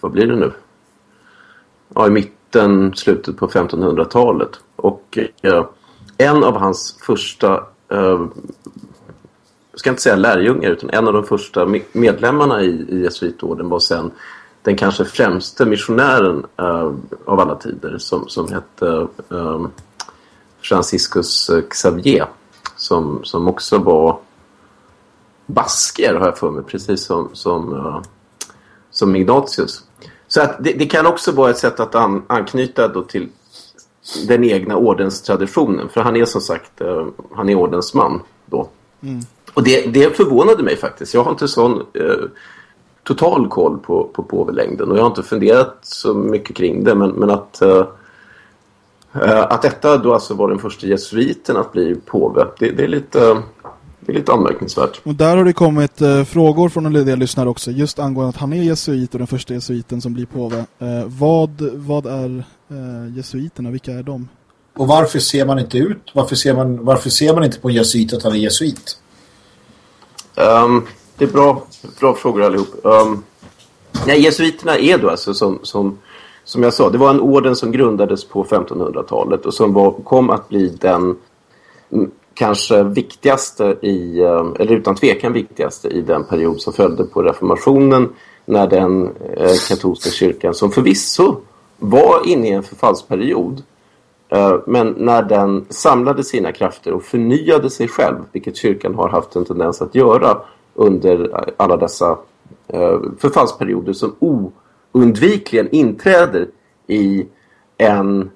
vad blir det nu? Ja, i mitten, slutet på 1500-talet. Och uh, en av hans första, uh, jag ska inte säga lärjungar, utan en av de första medlemmarna i, i jesuitorden var sen den kanske främste missionären uh, av alla tider som, som hette um, Franciscus Xavier som, som också var basker har jag för mig, precis som, som, uh, som Ignatius. Så att det, det, kan också vara ett sätt att an, anknyta då till den egna ordenstraditionen. För han är som sagt, uh, han är ordensman då. Mm. Och det, det förvånade mig faktiskt. Jag har inte sån uh, total koll på, på påvelängden. Och jag har inte funderat så mycket kring det. Men, men att att detta då alltså var den första jesuiten att bli påve, det, det är lite... Det är lite anmärkningsvärt. Och där har det kommit eh, frågor från en del lyssnare också. Just angående att han är jesuit och den första jesuiten som blir påve. Eh, vad, vad är eh, jesuiterna? Vilka är de? Och varför ser man inte ut? Varför ser man, varför ser man inte på en jesuit att han är jesuit? Um, det är bra, bra frågor allihop. Um, nej, jesuiterna är då alltså som, som som jag sa, det var en orden som grundades på 1500-talet och som var, kom att bli den kanske viktigaste i, eh, eller utan tvekan viktigaste i den period som följde på reformationen när den eh, katolska kyrkan som förvisso var inne i en förfallsperiod Eh, men när den samlade sina krafter och förnyade sig själv, vilket kyrkan har haft en tendens att göra under eh, alla dessa eh, förfallsperioder som o oundvikligen inträder i en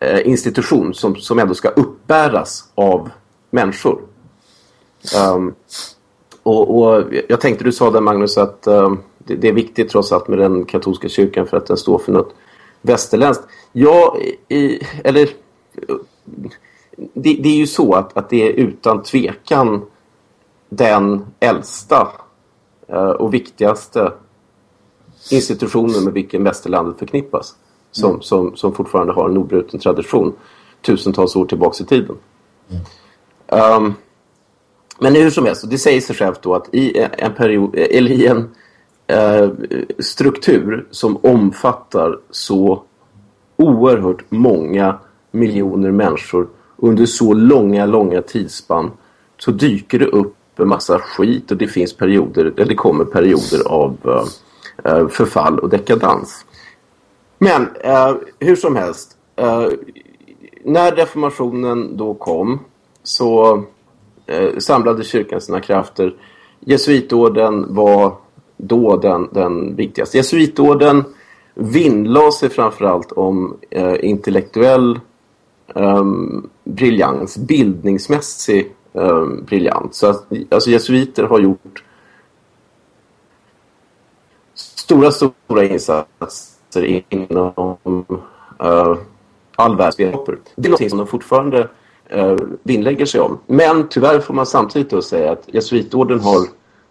eh, institution som, som ändå ska uppbäras av människor. Um, och, och, jag tänkte du sa där Magnus att um, det, det, är viktigt trots allt med den katolska kyrkan för att den står för något västerländskt. Ja, i, eller det, det, är ju så att, att det är utan tvekan den äldsta uh, och viktigaste institutionen med vilken västerlandet förknippas. Som, mm. som, som fortfarande har en obruten tradition tusentals år tillbaka i tiden. Mm. Um, men hur som helst, det säger sig självt då att i en period, eller i en uh, struktur som omfattar så oerhört många miljoner människor under så långa, långa tidsspann så dyker det upp en massa skit och det finns perioder, eller det kommer perioder av uh, Eh, förfall och dekadans. Men eh, hur som helst, eh, när reformationen då kom så samlade kyrkan sina krafter. Jesuitorden var då den, den viktigaste. Jesuitorden vinnlade sig framförallt om intellektuell eh, briljans, bildningsmässig eh, briljans. Så att, alltså jesuiter har gjort stora, stora insatser inom uh, all världsvetenskap. Det är något som de fortfarande uh, vinnlägger sig om. Men tyvärr får man samtidigt då säga att jesuitorden har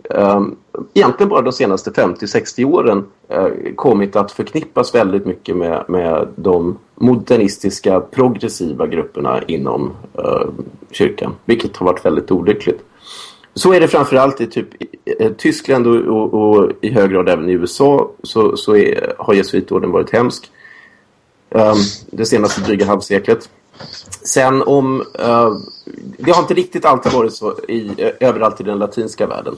um, egentligen bara de senaste 50-60 åren uh, kommit att förknippas väldigt mycket med, med de modernistiska, progressiva grupperna inom uh, kyrkan. Vilket har varit väldigt olyckligt. Så är det framförallt i typ i Tyskland och, och, och, i hög grad även i USA så, så är, har jesuitorden varit hemsk. Um, det senaste dryga halvseklet. Sen om... Uh, det har inte riktigt alltid varit så i, överallt i den latinska världen.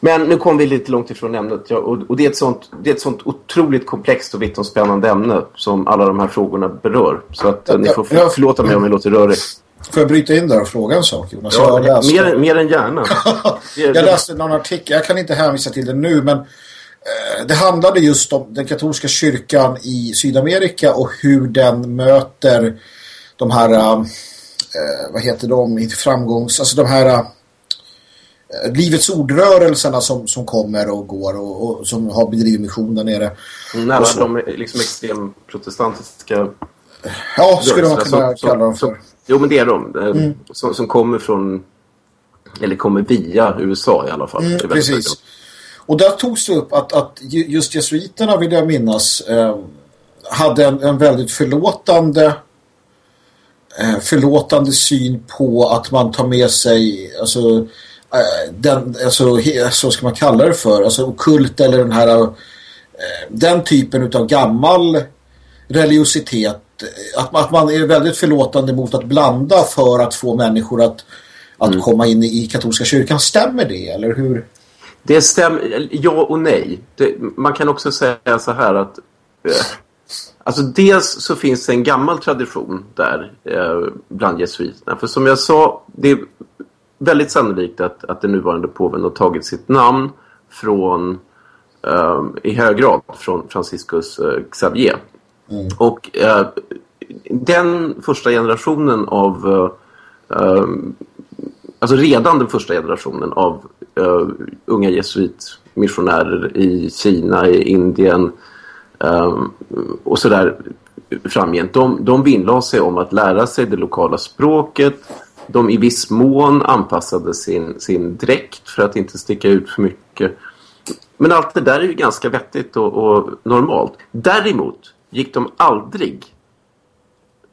Men nu kom vi lite långt ifrån ämnet ja, och, och, det, är ett sånt, det är ett sånt otroligt komplext och vitt och spännande ämne som alla de här frågorna berör. Så att ja, ni får förlåta mig om jag låter rörig. Får jag bryta in där och fråga en sak Jonas? Ja, jag läste... mer, mer än gärna. jag läste någon artikel, jag kan inte hänvisa till det nu men eh, det handlade just om den katolska kyrkan i Sydamerika och hur den möter de här, eh, vad heter de, inte framgångs, alltså de här Eh, livets ordrörelserna som, som kommer och går och, och som har bedrivit mission där nere. Mm, alla de liksom extrem protestantiska Ja, skulle man kunna som, kalla dem för. Som, jo, men det är de. Eh, mm. Som, som kommer från eller kommer via USA i alla fall. Mm, precis. Och där togs det upp att, att just jesuiterna vill jag minnas eh, hade en, en väldigt förlåtande eh, förlåtande syn på att man tar med sig alltså Eh, den, alltså, så ska man kalla det för, alltså okult eller den här eh, den typen av gammal religiositet att, att man är väldigt förlåtande mot att blanda för att få människor att, att mm. komma in i katolska kyrkan. Stämmer det eller hur? Det stämmer, ja och nej. Det, man kan också säga så här att Alltså dels så finns det en gammal tradition där eh, bland jesuiterna. För som jag sa, det väldigt sannolikt att, att den nuvarande påven har tagit sitt namn från um, i hög grad från Franciscus Xavier. Mm. Och uh, den första generationen av uh, alltså redan den första generationen av eh, unga jesuitmissionärer i Kina, i Indien um, och sådär framgent. De, de vinnlade sig om att lära sig det lokala språket de i viss mån anpassade sin, sin dräkt för att inte sticka ut för mycket. Men allt det där är ju ganska vettigt och, och normalt. Däremot gick de aldrig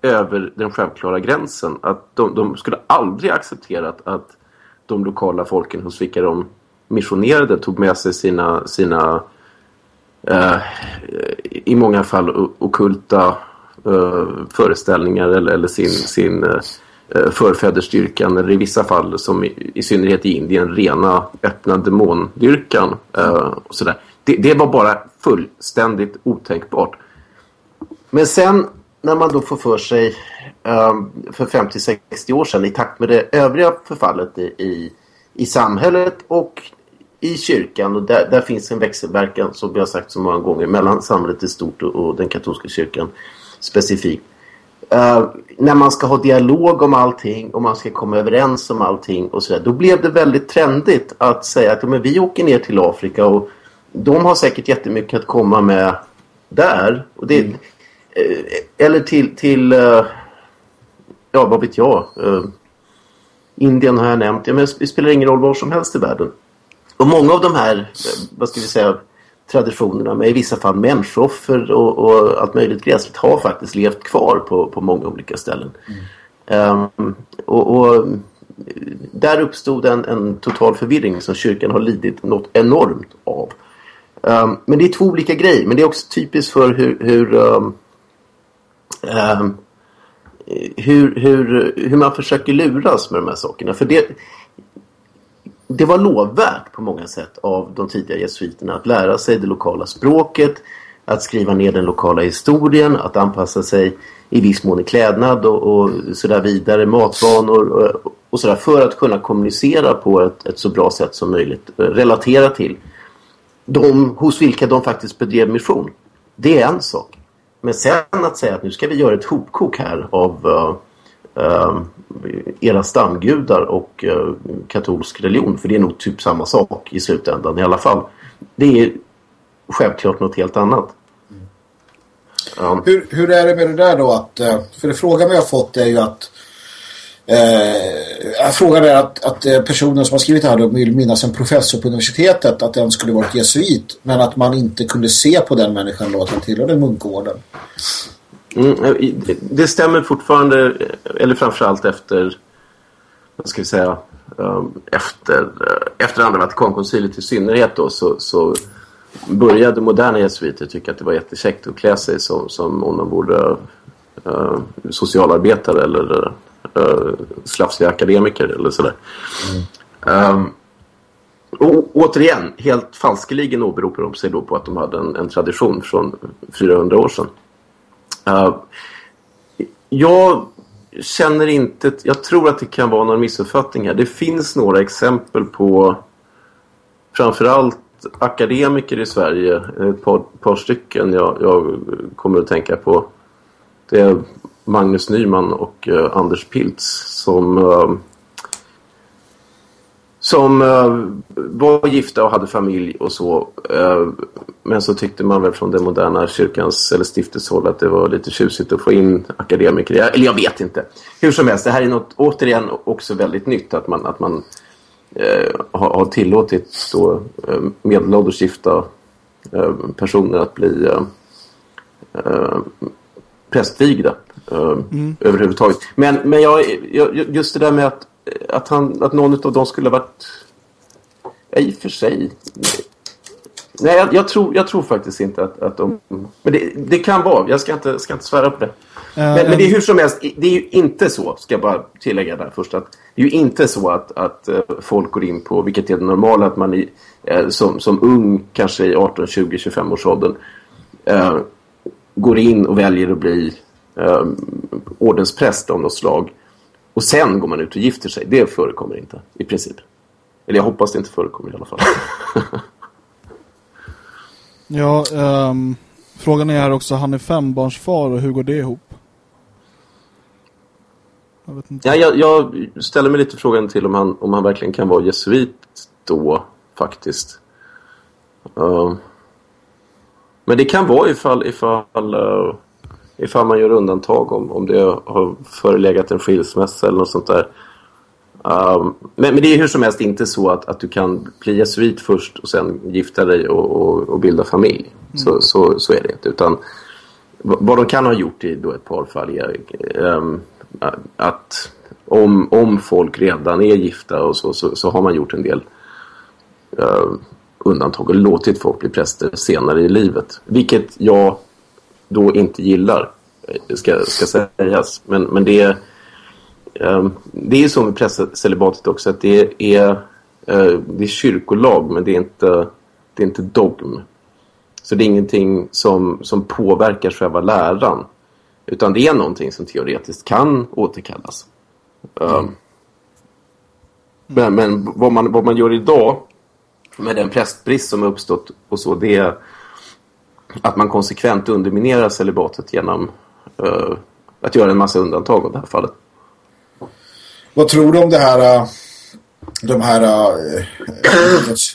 över den självklara gränsen. Att de, de skulle aldrig accepterat att de lokala folken hos vilka de missionerade tog med sig sina, sina eh, i många fall okulta eh, föreställningar eller, eller sin, sin eh, förfädersdyrkan eller i vissa fall som i, i synnerhet i Indien rena öppna demondyrkan eh, och sådär. Det, det, var bara fullständigt otänkbart. Men sen när man då får för sig ehm, för 50-60 år sedan i takt med det övriga förfallet i, i, i samhället och i kyrkan och där, där, finns en växelverkan som vi har sagt så många gånger mellan samhället i stort och, och den katolska kyrkan specifikt. Uh, när man ska ha dialog om allting och man ska komma överens om allting och sådär, då blev det väldigt trendigt att säga att men vi åker ner till Afrika och de har säkert jättemycket att komma med där. Och det, mm uh, eller till, till uh, ja vad vet jag, Indien har jag nämnt. Ja, men det spelar ingen roll var som helst i världen. Och många av de här, vad ska vi säga, traditionerna med i vissa fall människoffer och, och allt möjligt gräsligt har faktiskt levt kvar på, på många olika ställen. Mm. Um, och, och, där uppstod en, en, total förvirring som kyrkan har lidit något enormt av. Um, men det är två olika grejer. Men det är också typiskt för hur, hur, um, Ehm, hur, hur, hur man försöker luras med de här sakerna. För det, det var lovvärt på många sätt av de tidiga jesuiterna att lära sig det lokala språket, att skriva ner den lokala historien, att anpassa sig i viss mån i klädnad och, och sådär vidare, matvanor och, och sådär för att kunna kommunicera på ett, ett, så bra sätt som möjligt, eh, relatera till de hos vilka de faktiskt bedrev mission. Det är en sak. Men sen att säga att nu ska vi göra ett hopkok här av uh, uh, era stamgudar och uh, katolsk religion. För det är nog typ samma sak i slutändan i alla fall. Det är självklart något helt annat. Mm. Hur, hur är det med det där då? Att, för det frågan vi har fått är ju att Eh, frågan är att, att eh, personen som har skrivit det här då vill minnas en professor på universitetet att den skulle varit jesuit men att man inte kunde se på den människan då att han tillhörde munkorden. Mm, eh, det stämmer fortfarande, eh, eller framförallt efter, vad ska vi säga, ehm, efter, efter andra Vatikankonciliet i synnerhet då, så, så började moderna jesuiter tycka att det var jättekäckt att klä sig som, som om de vore uh, socialarbetare eller uh, slafsiga akademiker eller sådär. Mm. Um, och återigen, helt falskeligen åberopar de sig då på att de hade en, en tradition från 400 år sedan. Uh, jag känner inte... Jag tror att det kan vara någon missuppfattning här. Det finns några exempel på framförallt akademiker i Sverige. Ett par, par stycken jag, jag kommer att tänka på. Det är Magnus Nyman och eh, Anders Piltz som eh, som eh, var gifta och hade familj och så. Eh, men så tyckte man väl från den moderna kyrkans eller stifteshåll att det var lite tjusigt att få in akademiker. Eller jag vet inte. Hur som helst, det här är något återigen också väldigt nytt att man, att man eh, har, har tillåtit då, eh, medelålders gifta eh, personer att bli prästvigda mm. överhuvudtaget. Men, men jag, jag, just det där med att att, han, att någon av dem skulle ha varit... Ja, i och för sig. Nej, jag, jag, tror, jag tror faktiskt inte att, att de... Men det, det kan vara. Jag ska inte, ska inte svära på det. Men, uh, men, det är hur som helst. Det är ju inte så, ska jag bara tillägga där först. Att det är ju inte så att, att uh, folk går in på, vilket är det normala, att man i, uh, som, som ung, kanske i 18, 20, 25 års åldern går in och väljer att bli ordenspräst av något slag och sen går man ut och gifter sig. Det förekommer inte i princip. Eller jag hoppas det inte förekommer i alla fall. ja, um, frågan är här också, han är fembarnsfar och hur går det ihop? Jag, ja, jag, jag, ställer mig lite frågan till om han, om han verkligen kan vara jesuit då, faktiskt. Uh, men det kan vara ifall, ifall uh, ifall man gör undantag om, om det har förelegat en skilsmässa eller något sånt där. Um, men, men, det är hur som helst inte så att, att du kan bli jesuit först och sen gifta dig och, och, och bilda familj. Mm. Så, så, så är det inte. Utan vad de kan ha gjort i då ett par fall är um, att om, om folk redan är gifta och så, så, så har man gjort en del uh, undantag och låtit folk bli präster senare i livet. Vilket jag då inte gillar eh, ska, ska sägas. Men, men det är det är så med prästcelibatet också att det är, eh, det är kyrkolag men det är inte, det är inte dogm. Så det är ingenting som, som påverkar själva läran. Utan det är någonting som teoretiskt kan återkallas. Mm. Men, men vad, man, vad man gör idag med den prästbrist som har uppstått och så, det är att man konsekvent underminerar celibatet genom uh, att göra en massa undantag av det här fallet. Vad tror du om det här uh, de här uh,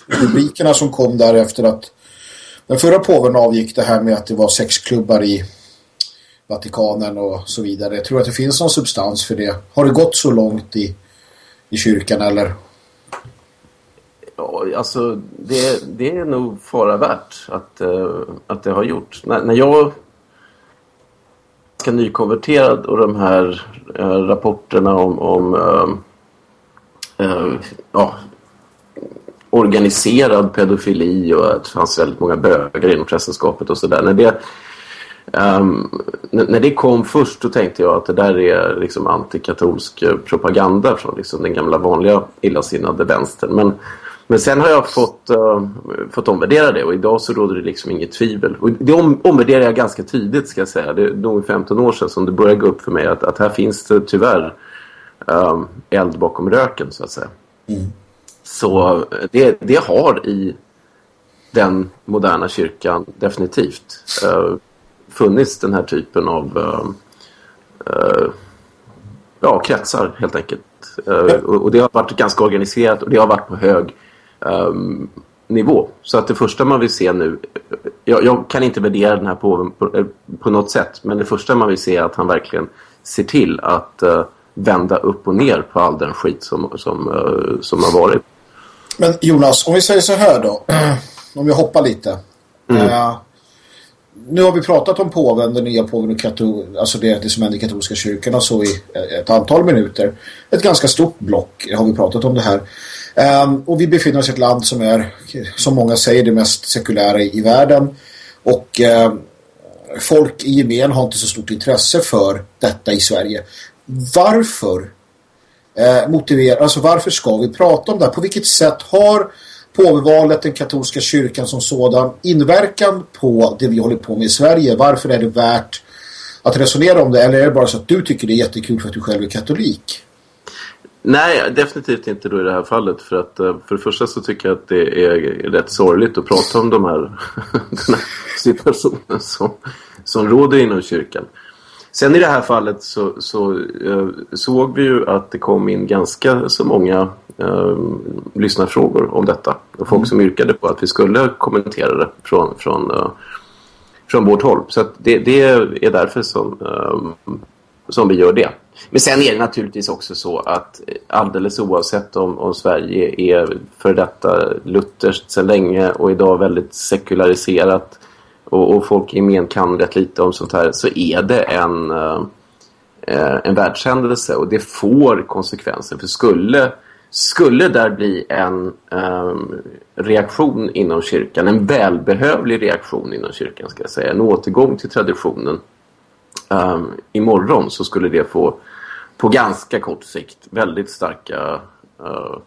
rubrikerna som kom där efter att den förra påven avgick det här med att det var sexklubbar i Vatikanen och så vidare. Jag tror att det finns någon substans för det. Har det gått så långt i, i kyrkan eller? Ja, alltså det, det är nog fara värt att, uh, att det har gjort. När, när jag ska nykonverterad och de här uh, rapporterna om, om uh, ja, organiserad pedofili och att det fanns väldigt många bögar inom prästerskapet och sådär. När det, um, när det kom först då tänkte jag att det där är liksom antikatolsk propaganda från liksom den gamla vanliga illasinnade vänstern. Men, men sen har jag fått, uh, fått omvärdera det och idag så råder det liksom inget tvivel. Och det om, omvärderar jag ganska tidigt ska jag säga. Det är nog 15 år sedan som det började gå upp för mig att, att här finns det tyvärr um, eld bakom röken så att säga. Mm. Så det, det har i den moderna kyrkan definitivt uh, funnits den här typen av uh, uh, ja, kretsar helt enkelt. Och, det har varit ganska organiserat och det har varit på hög um, nivå. Så att det första man vill se nu, jag, jag kan inte värdera den här påven på, på, något sätt, men det första man vill se är att han verkligen ser till att vända upp och ner på all den skit som, som, som har varit. Men Jonas, om vi säger så här då. om vi hoppar lite. Mm. Uh, nu har vi pratat om påven, den nya påven och katol alltså det, det som händer i katolska kyrkan och så i ett antal minuter. Ett ganska stort block har vi pratat om det här. Um, och vi befinner oss i ett land som är, som många säger, det mest sekulära i, världen. Och ehm, folk i gemen har inte så stort intresse för detta i Sverige. Varför eh, motivera, alltså varför ska vi prata om det här? På vilket sätt har påvevalet, den katolska kyrkan som sådan inverkan på det vi håller på med i Sverige? Varför är det värt att resonera om det? Eller är det bara så att du tycker det är jättekul för att du själv är katolik? Nej, definitivt inte då i det här fallet. För att eh, för det första så tycker jag att det är rätt sorgligt att prata om de här, den här situationen som, som råder inom kyrkan. Sen i det här fallet så, så eh, såg vi ju att det kom in ganska så många eh, lyssnarfrågor om detta. Och folk mm. som yrkade på att vi skulle kommentera det från, från, eh, från vårt håll. Så det, det, är därför som, eh, som vi gör det. Men sen är det naturligtvis också så att eh, alldeles oavsett om, om Sverige är för detta lutherskt sedan länge och idag väldigt sekulariserat och, och folk i gemen kan rätt lite om sånt här så är det en, eh, eh en världshändelse och det får konsekvenser. För skulle, skulle där bli en eh, reaktion inom kyrkan, en välbehövlig reaktion inom kyrkan ska jag säga, en återgång till traditionen eh, imorgon så skulle det få på ganska kort sikt väldigt starka eh,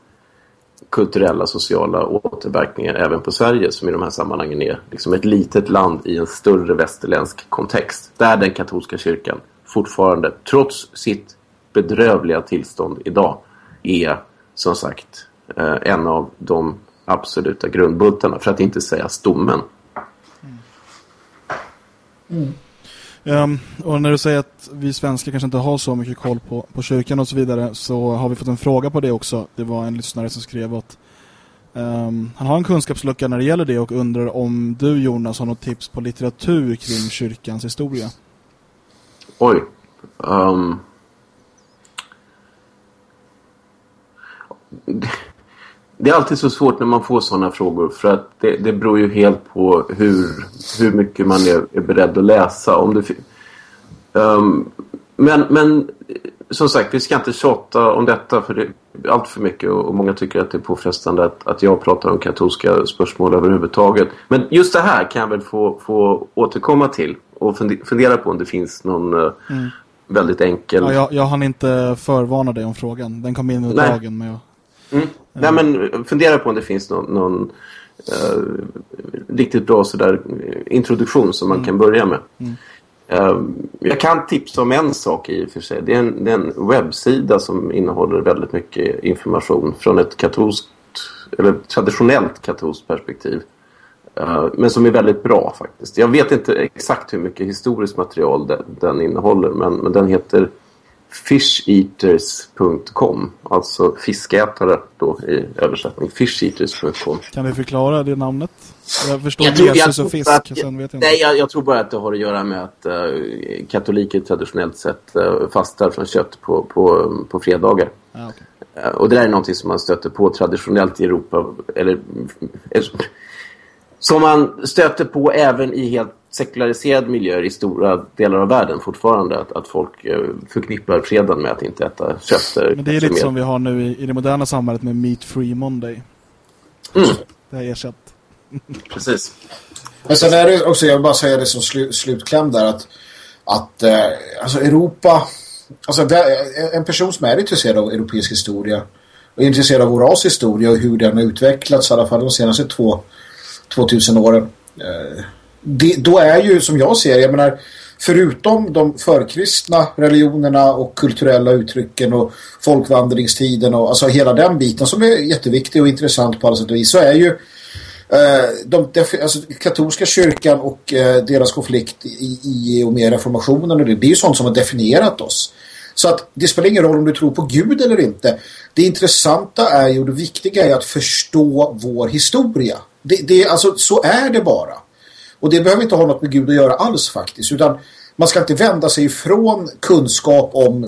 kulturella, sociala återverkningar även på Sverige som i de här sammanhangen är liksom ett litet land i en större västerländsk kontext. Där den katolska kyrkan fortfarande, trots sitt bedrövliga tillstånd idag, är som sagt eh, en av de absoluta grundbultarna, för att inte säga stommen. Mm. Mm. Um, och när du säger att vi svenskar kanske inte har så mycket koll på, på kyrkan och så vidare så har vi fått en fråga på det också. Det var en lyssnare som skrev att um, han har en kunskapslucka när det gäller det och undrar om du Jonas har något tips på litteratur kring kyrkans historia. Oj. Um det är alltid så svårt när man får sådana frågor för att det, det beror ju helt på hur, hur mycket man är, är beredd att läsa. Om det, um, men, men som sagt, vi ska inte tjata om detta för det är allt för mycket och många tycker att det är påfrestande att, att jag pratar om katolska spörsmål överhuvudtaget. Men just det här kan jag väl få, få återkomma till och fundera på om det finns någon uh, mm. väldigt enkel... Ja, jag, jag hann inte förvarna dig om frågan. Den kom in under dagen men jag Mm. Nej, men fundera på om det finns någon, någon uh, riktigt bra sådär, introduktion som man mm. kan börja med. Mm. Ehm, jag kan tipsa om en sak i och för sig. Det är, en, det är en webbsida som innehåller väldigt mycket information från ett katolskt, eller traditionellt katolskt perspektiv. Ehm, men som är väldigt bra faktiskt. Jag vet inte exakt hur mycket historiskt material den, den innehåller men, men den heter fisheaters.com Alltså fiskätare då i översättning. Fisheaters.com Kan du förklara det namnet? Jag förstår jag tror, Jesus jag och fisk. Att, sen vet jag nej, inte. jag, jag, tror bara att det har att göra med att uh, katoliker traditionellt sett uh, fastar från kött på, på, på fredagar. Ah, okay. uh, och det där är någonting som man stöter på traditionellt i Europa. Eller, som man stöter på även i helt sekulariserade miljöer i stora delar av världen fortfarande. Att, att folk eh, förknippar fredagen med att inte äta kött. Men det är lite som vi har nu i, i det moderna samhället med Meat Free Monday. Mm. Det har ersatt. Precis. Men sen är det också, jag vill bara säga det som slu, slutkläm där, att, att eh, alltså Europa, alltså en person som är intresserad av europeisk historia och är intresserad av Oras historia och hur den har utvecklats, i alla fall de senaste två, 2000 åren. Eh, det, då är ju, som jag ser jag menar, förutom de förkristna religionerna och kulturella uttrycken och folkvandringstiden och alltså hela den biten som är jätteviktig och intressant på alla sätt och vis så är ju eh, de, alltså, katolska kyrkan och eh, deras konflikt i, i och med reformationen och det, det är ju sånt som har definierat oss. Så att det spelar ingen roll om du tror på Gud eller inte. Det intressanta är ju och det viktiga är att förstå vår historia. Det, det, alltså, så är det bara. Och det behöver inte ha något med Gud att göra alls faktiskt. Utan man ska inte vända sig ifrån kunskap om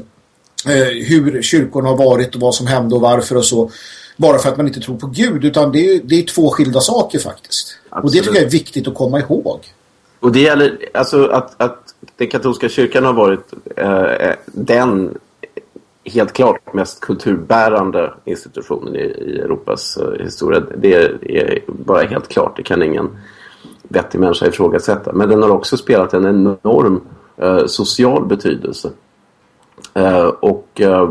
eh, hur kyrkorna har varit och vad som hände och varför och så. Bara för att man inte tror på Gud. Utan det är, det är två skilda saker faktiskt. Absolut. Och det tycker jag är viktigt att komma ihåg. Och det gäller alltså att, att den katolska kyrkan har varit eh, den helt klart mest kulturbärande institutionen i, i Europas uh, historia. Det är, är, bara helt klart. Det kan ingen vettig människa ifrågasätta. Men den har också spelat en enorm eh, social betydelse. Eh, och eh,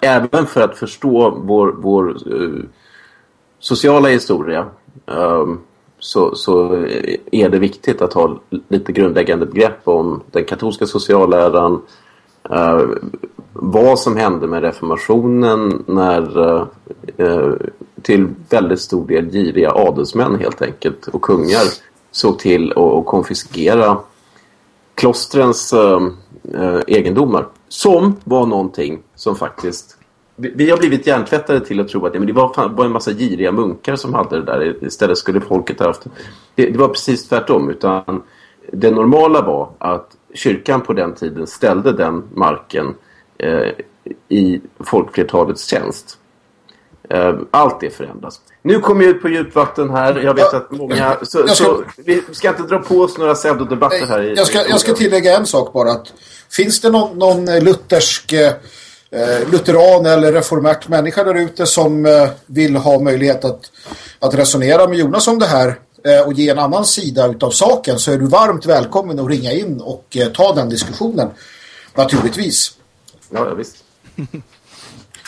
även för att förstå vår, vår eh, sociala historia eh, så, så, är det viktigt att ha lite grundläggande begrepp om den katolska socialläran, vad som hände med reformationen när till väldigt stor del giriga adelsmän helt enkelt och kungar såg till att konfiskera klostrens uh, egendomar. Som var någonting som faktiskt vi, har blivit hjärntvättade till att tro att men det var, var en massa giriga munkar som hade det där. Istället skulle folket ha haft det. Det var precis tvärtom utan det normala var att kyrkan på den tiden ställde den marken eh, i folkflertalets tjänst. Eh, allt det förändras. Nu kommer jag ut på djupvatten här. Jag vet att många... Så, ska, så, vi ska inte dra på oss några pseudodebatter här. I, jag, ska, jag ska tillägga en sak bara. Att, finns det någon, någon luthersk... Eh, lutheran eller reformärt människa där ute som eh, vill ha möjlighet att, att resonera med Jonas om det här Eh, och ge en annan sida utav saken så är du varmt välkommen att ringa in och eh, ta den diskussionen. Naturligtvis. Ja, ja visst.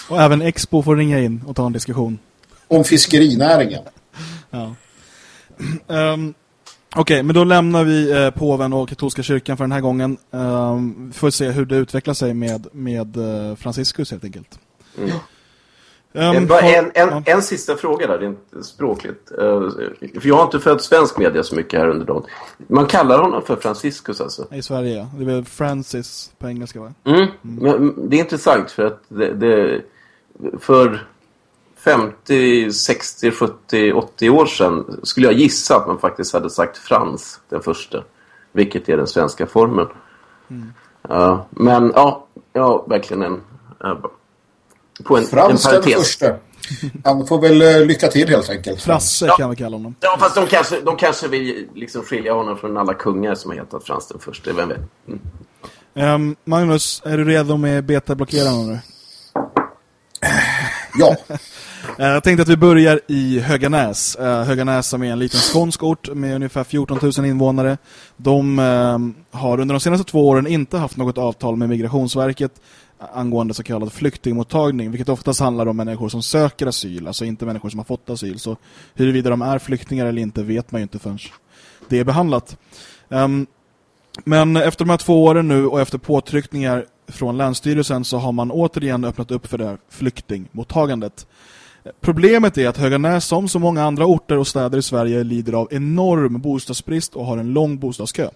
och även Expo får ringa in och ta en diskussion. Om fiskerinäringen. ja. Um, Okej, okay, men då lämnar vi eh, påven och katolska kyrkan för den här gången. Um, får se hur det utvecklar sig med, med uh, Franciscus helt enkelt. Mm. Um, Bara en, en, en, sista fråga där, rent språkligt. Uh, för jag har inte följt svensk media så mycket här under dagen. Man kallar honom för Franciscus alltså? I Sverige, ja. Det är väl Francis på engelska va? Mm. Mm. Men, det är intressant för att det, det, för 50, 60, 70, 80 år sedan skulle jag gissa att man faktiskt hade sagt Frans den första. Vilket är den svenska formen. Mm. Uh, men ja, ja, verkligen en... Uh, på en, Frans en den första. Han får väl uh, lycka till helt enkelt. Frasse ja. kan vi kalla honom. Ja, fast de kanske, de kanske vill liksom skilja honom från alla kungar som har hetat Frans den första. Vem vet? Mm. Um, Magnus, är du redo med betablockerarna nu? Ja. Eh, jag tänkte att vi börjar i Höganäs. Eh, Höganäs som är en liten skånsk ort med ungefär 14 000 invånare. De eh, har under de senaste två åren inte haft något avtal med Migrationsverket angående så kallad flyktingmottagning, vilket oftast handlar om människor som söker asyl, alltså inte människor som har fått asyl. Så huruvida de är flyktingar eller inte vet man ju inte förrän det är behandlat. Um, Men efter de här två åren nu och efter påtryckningar från Länsstyrelsen så har man återigen öppnat upp för det här flyktingmottagandet. Problemet är att Höganäs som så många andra orter och städer i Sverige lider av enorm bostadsbrist och har en lång bostadskö.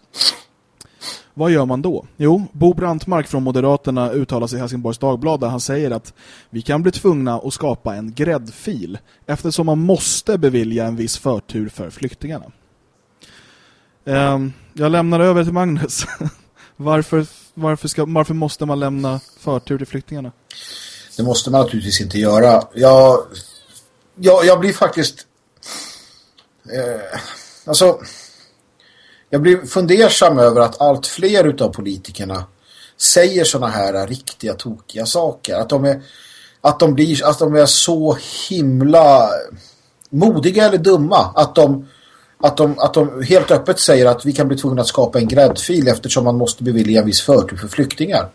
Vad gör man då? Jo, Bo Brantmark från Moderaterna uttalar sig i Helsingborgs Dagblad där han säger att vi kan bli tvungna att skapa en gräddfil eftersom man måste bevilja en viss förtur för flyktingarna. Ehm, jag lämnar över till Magnus. varför, varför, ska, varför måste man lämna förtur till flyktingarna? Det måste man naturligtvis inte göra. Jag, jag, jag blir faktiskt... Eh, alltså... Jag blir fundersam över att allt fler utav politikerna säger såna här riktiga tokiga saker. Att de är, att de blir, att de är så himla modiga eller dumma. Att de, att, de, att de helt öppet säger att vi kan bli tvungna att skapa en gräddfil eftersom man måste bevilja en viss förtur för flyktingar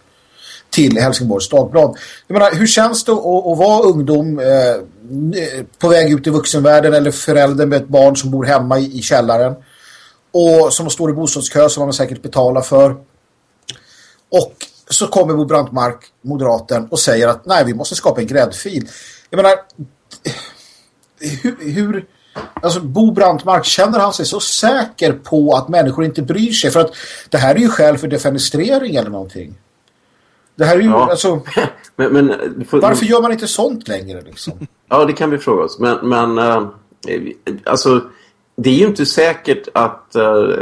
till Helsingborgs Dagblad. Jag menar, hur känns det att, att vara ungdom eh, eh på väg ut i vuxenvärlden eller förälder med ett barn som bor hemma i, i källaren och som står i bostadskö som man säkert betalar för. Och så kommer Bo Brantmark, moderaten, och säger att nej, vi måste skapa en gräddfil. Jag menar, hur, hur alltså Bo Brantmark, känner han sig så säker på att människor inte bryr sig? För att det här är ju skäl för defenestrering eller någonting. Det här är ju, ja. alltså... men, men, för, varför gör man inte sånt längre liksom? Ja, det kan vi fråga oss. Men, men äh, alltså det är ju inte säkert att uh,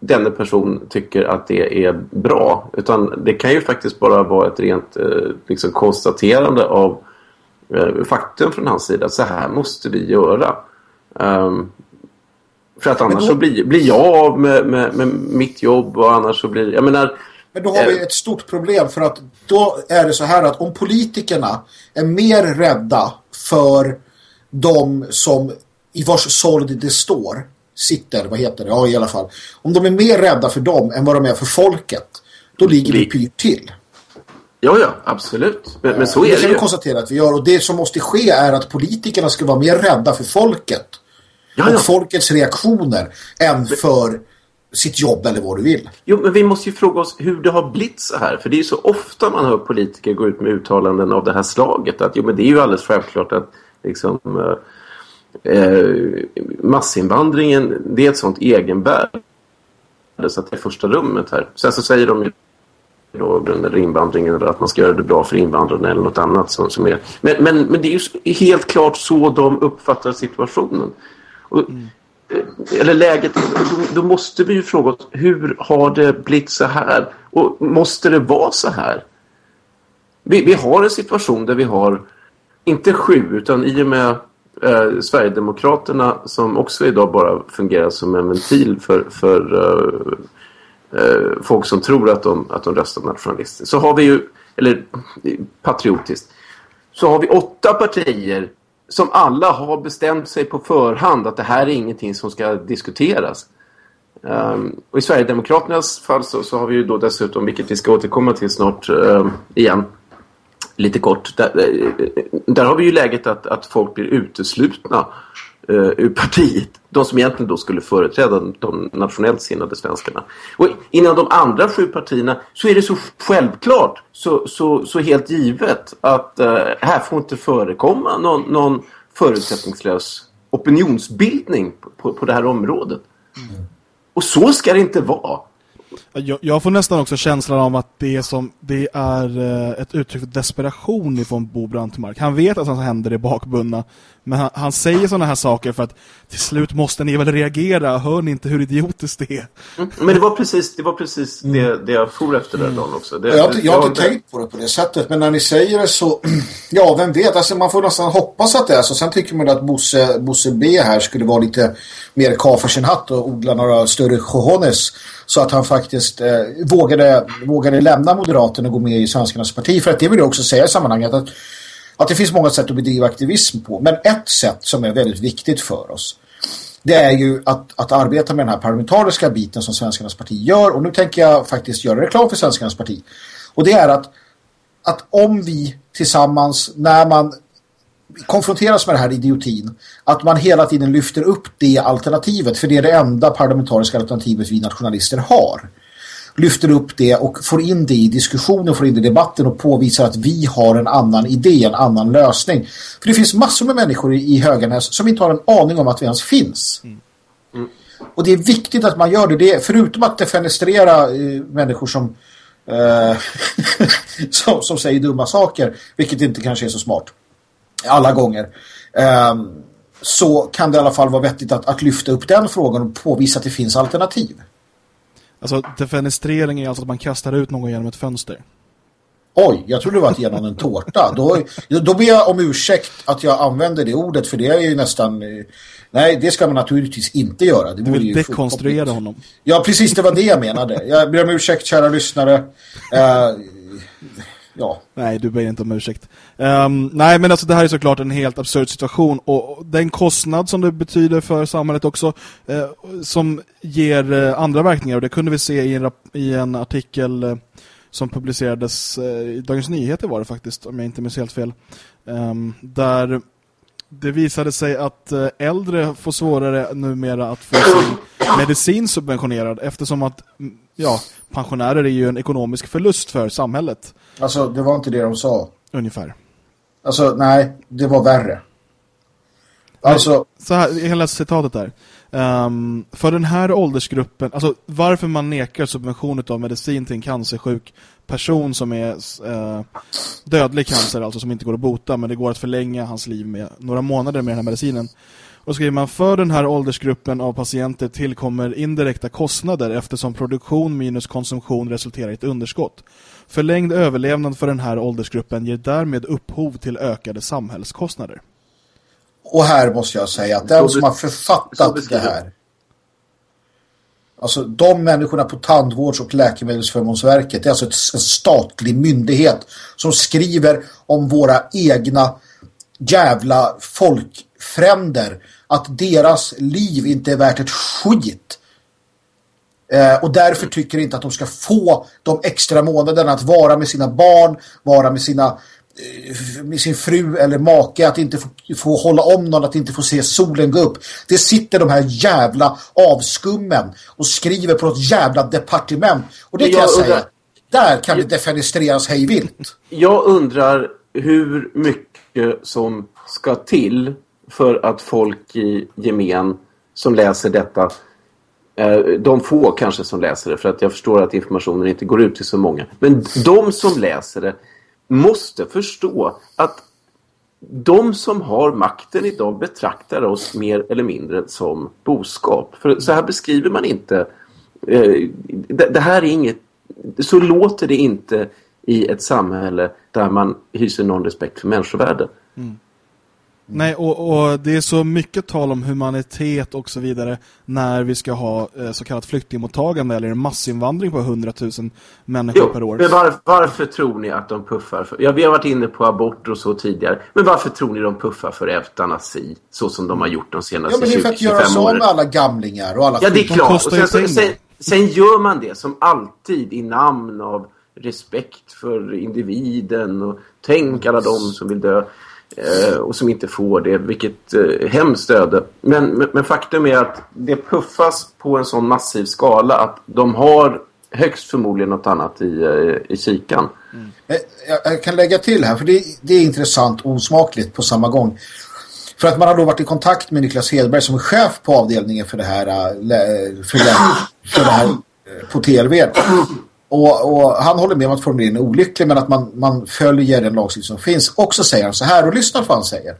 denna person tycker att det är bra. Utan det kan ju faktiskt bara vara ett rent uh, liksom konstaterande av faktum från hans sida. Så här måste vi göra. Um, för att annars då... så blir, blir jag av med, med, med, mitt jobb och annars så blir... Jag menar... Men då har vi ett stort problem för att då är det så här att om politikerna är mer rädda för de som i vars såld det står sitter, vad heter det? Ja, i alla fall. Om de är mer rädda för dem än vad de är för folket, då ligger vi pyrt till. Ja, ja, absolut. Men, men så är det, det kan vi konstatera att vi gör. Och det som måste ske är att politikerna ska vara mer rädda för folket. Ja, ja. Och folkets reaktioner än för sitt jobb eller vad du vill. Jo, men vi måste ju fråga oss hur det har blivit så här. För det är ju så ofta man hör politiker gå ut med uttalanden av det här slaget. Att jo, men det är ju alldeles självklart att liksom... Uh, eh, massinvandringen det är ett sånt egenvärde så att det är första rummet här. Sen så säger de ju då eller invandringen eller att man ska göra det bra för invandrarna eller något annat som, som är. Men, men, men det är ju helt klart så de uppfattar situationen. Och, mm. Eller läget, då, då, måste vi ju fråga oss hur har det blivit så här? Och måste det vara så här? Vi, vi har en situation där vi har inte sju utan i och med eh, Sverigedemokraterna som också idag bara fungerar som en ventil för, för eh, eh, folk som tror att de, att de röstar nationalistiskt. Så har vi ju, eller patriotiskt, så har vi åtta partier som alla har bestämt sig på förhand att det här är ingenting som ska diskuteras. Um, och i Sverigedemokraternas fall så, så, har vi ju då dessutom, vilket vi ska återkomma till snart uh, igen, lite kort. Där, eh, där, har vi ju läget att, att folk blir uteslutna uh, ur partiet. De som egentligen då skulle företräda de nationellt sinnade svenskarna. Och innan de andra sju partierna så är det så självklart, så, så, så helt givet att uh, här får inte förekomma någon, någon förutsättningslös opinionsbildning på, på det här området. Mm. Och så ska det inte vara. Jag, jag, får nästan också känslan av att det är, som, det är eh, ett uttryck för desperation ifrån Bo Brantmark. Han vet att hans händer är bakbundna. Men han, han säger sådana här saker för att till slut måste ni väl reagera. Hör ni inte hur idiotiskt det är? Mm, men det var precis, det, var precis mm. det, det jag for efter den dagen också. Det, jag, har, jag har inte det... tänkt på det på det sättet. Men när ni säger det så... Ja, vem vet? Alltså, man får nästan hoppas att det är så. Sen tycker man att Bosse, Bosse B här skulle vara lite mer kar för sin hatt och odla några större cojones så att han faktiskt eh, vågade, vågade lämna Moderaterna och gå med i Svenskarnas parti. För att det vill jag också säga i sammanhanget att, att det finns många sätt att bedriva aktivism på. Men ett sätt som är väldigt viktigt för oss det är ju att, att arbeta med den här parlamentariska biten som Svenskarnas parti gör. Och nu tänker jag faktiskt göra reklam för Svenskarnas parti. Och det är att, att om vi tillsammans, när man konfronteras med den här idiotin att man hela tiden lyfter upp det alternativet för det är det enda parlamentariska alternativet vi nationalister har lyfter upp det och får in det i diskussionen, får in det i debatten och påvisar att vi har en annan idé, en annan lösning. För det finns massor med människor i Höganäs som inte har en aning om att vi ens finns. Mm. Mm. Och det är viktigt att man gör det. det är, förutom att defenestrera eh, människor som, eh, som, som säger dumma saker, vilket inte kanske är så smart alla gånger. Eh, så kan det i alla fall vara vettigt att, att lyfta upp den frågan och påvisa att det finns alternativ. Alltså, defenestrering är alltså att man kastar ut någon genom ett fönster. Oj, jag trodde det var att genom en tårta. Då, då ber jag om ursäkt att jag använder det ordet, för det är ju nästan... Nej, det ska man naturligtvis inte göra. Det du vill dekonstruera honom. Ja, precis, det var det jag menade. Jag ber om ursäkt, kära lyssnare. Uh, ja. Nej, du ber inte om ursäkt. Um, nej, men alltså det här är såklart en helt absurd situation och den kostnad som det betyder för samhället också uh, som ger uh, andra verkningar och det kunde vi se i en, i en artikel uh, som publicerades i Dagens Nyheter var det faktiskt, om jag inte minns helt fel. Um, där det visade sig att äldre får svårare numera att få sin medicin subventionerad eftersom att ja, pensionärer är ju en ekonomisk förlust för samhället. Alltså, det var inte det de sa. Ungefär. Alltså, nej, det var värre. Alltså... Så här, hela citatet där. Um, för den här åldersgruppen, alltså varför man nekar subvention av medicin till en cancersjuk person som är uh, dödlig cancer, alltså som inte går att bota, men det går att förlänga hans liv med några månader med den här medicinen. Och skriver man för den här åldersgruppen av patienter tillkommer indirekta kostnader eftersom produktion minus konsumtion resulterar i ett underskott. Förlängd överlevnad för den här åldersgruppen ger därmed upphov till ökade samhällskostnader. Och här måste jag säga att den som har författat det här Alltså de människorna på Tandvårds- och läkemedelsförmånsverket det är alltså en statlig myndighet som skriver om våra egna jävla folkfränder att deras liv inte är värt ett skit. Eh, och därför tycker inte att de ska få de extra månaderna att vara med sina barn, vara med sina med sin fru eller make att inte få, få hålla om någon, att inte få se solen gå upp. Det sitter de här jävla avskummen och skriver på ett jävla departement. Och det kan jag, jag säga, där kan jag, det defenestreras hejvilt. Jag undrar hur mycket som ska till för att folk i gemen som läser detta eh, de få kanske som läser det för att jag förstår att informationen inte går ut till så många. Men de som läser det måste förstå att de som har makten idag betraktar oss mer eller mindre som boskap. För så här beskriver man inte eh, det, här är inget så låter det inte i ett samhälle där man hyser någon respekt för människovärde. Mm. Nej, och, och, det är så mycket tal om humanitet och så vidare när vi ska ha eh, så kallat flyktingmottagande eller en massinvandring på 100 000 människor jo, per år. Men var, varför tror ni att de puffar för? Ja, vi har varit inne på abort och så tidigare. Men varför tror ni de puffar för eutanasi så som de har gjort de senaste 20-25 åren? Ja, men det är för att göra så med alla gamlingar och alla Ja, det är klart. Och sen, sen, sen, sen gör man det som alltid i namn av respekt för individen och tänk alla de som vill dö. Eh, och som inte får det, vilket eh, hemskt öde. Men, men, men, faktum är att det puffas på en sån massiv skala att de har högst förmodligen något annat i, eh, i kikan. Mm. Eh, jag, jag, kan lägga till här, för det, det är intressant och osmakligt på samma gång. För att man har då varit i kontakt med Niklas Hedberg som är chef på avdelningen för det här, för det, för det här på TLV. Och, och, han håller med om att formuleringen är olycklig men att man, man följer den lagstiftning som finns. Och så säger han så här och lyssna på vad han säger.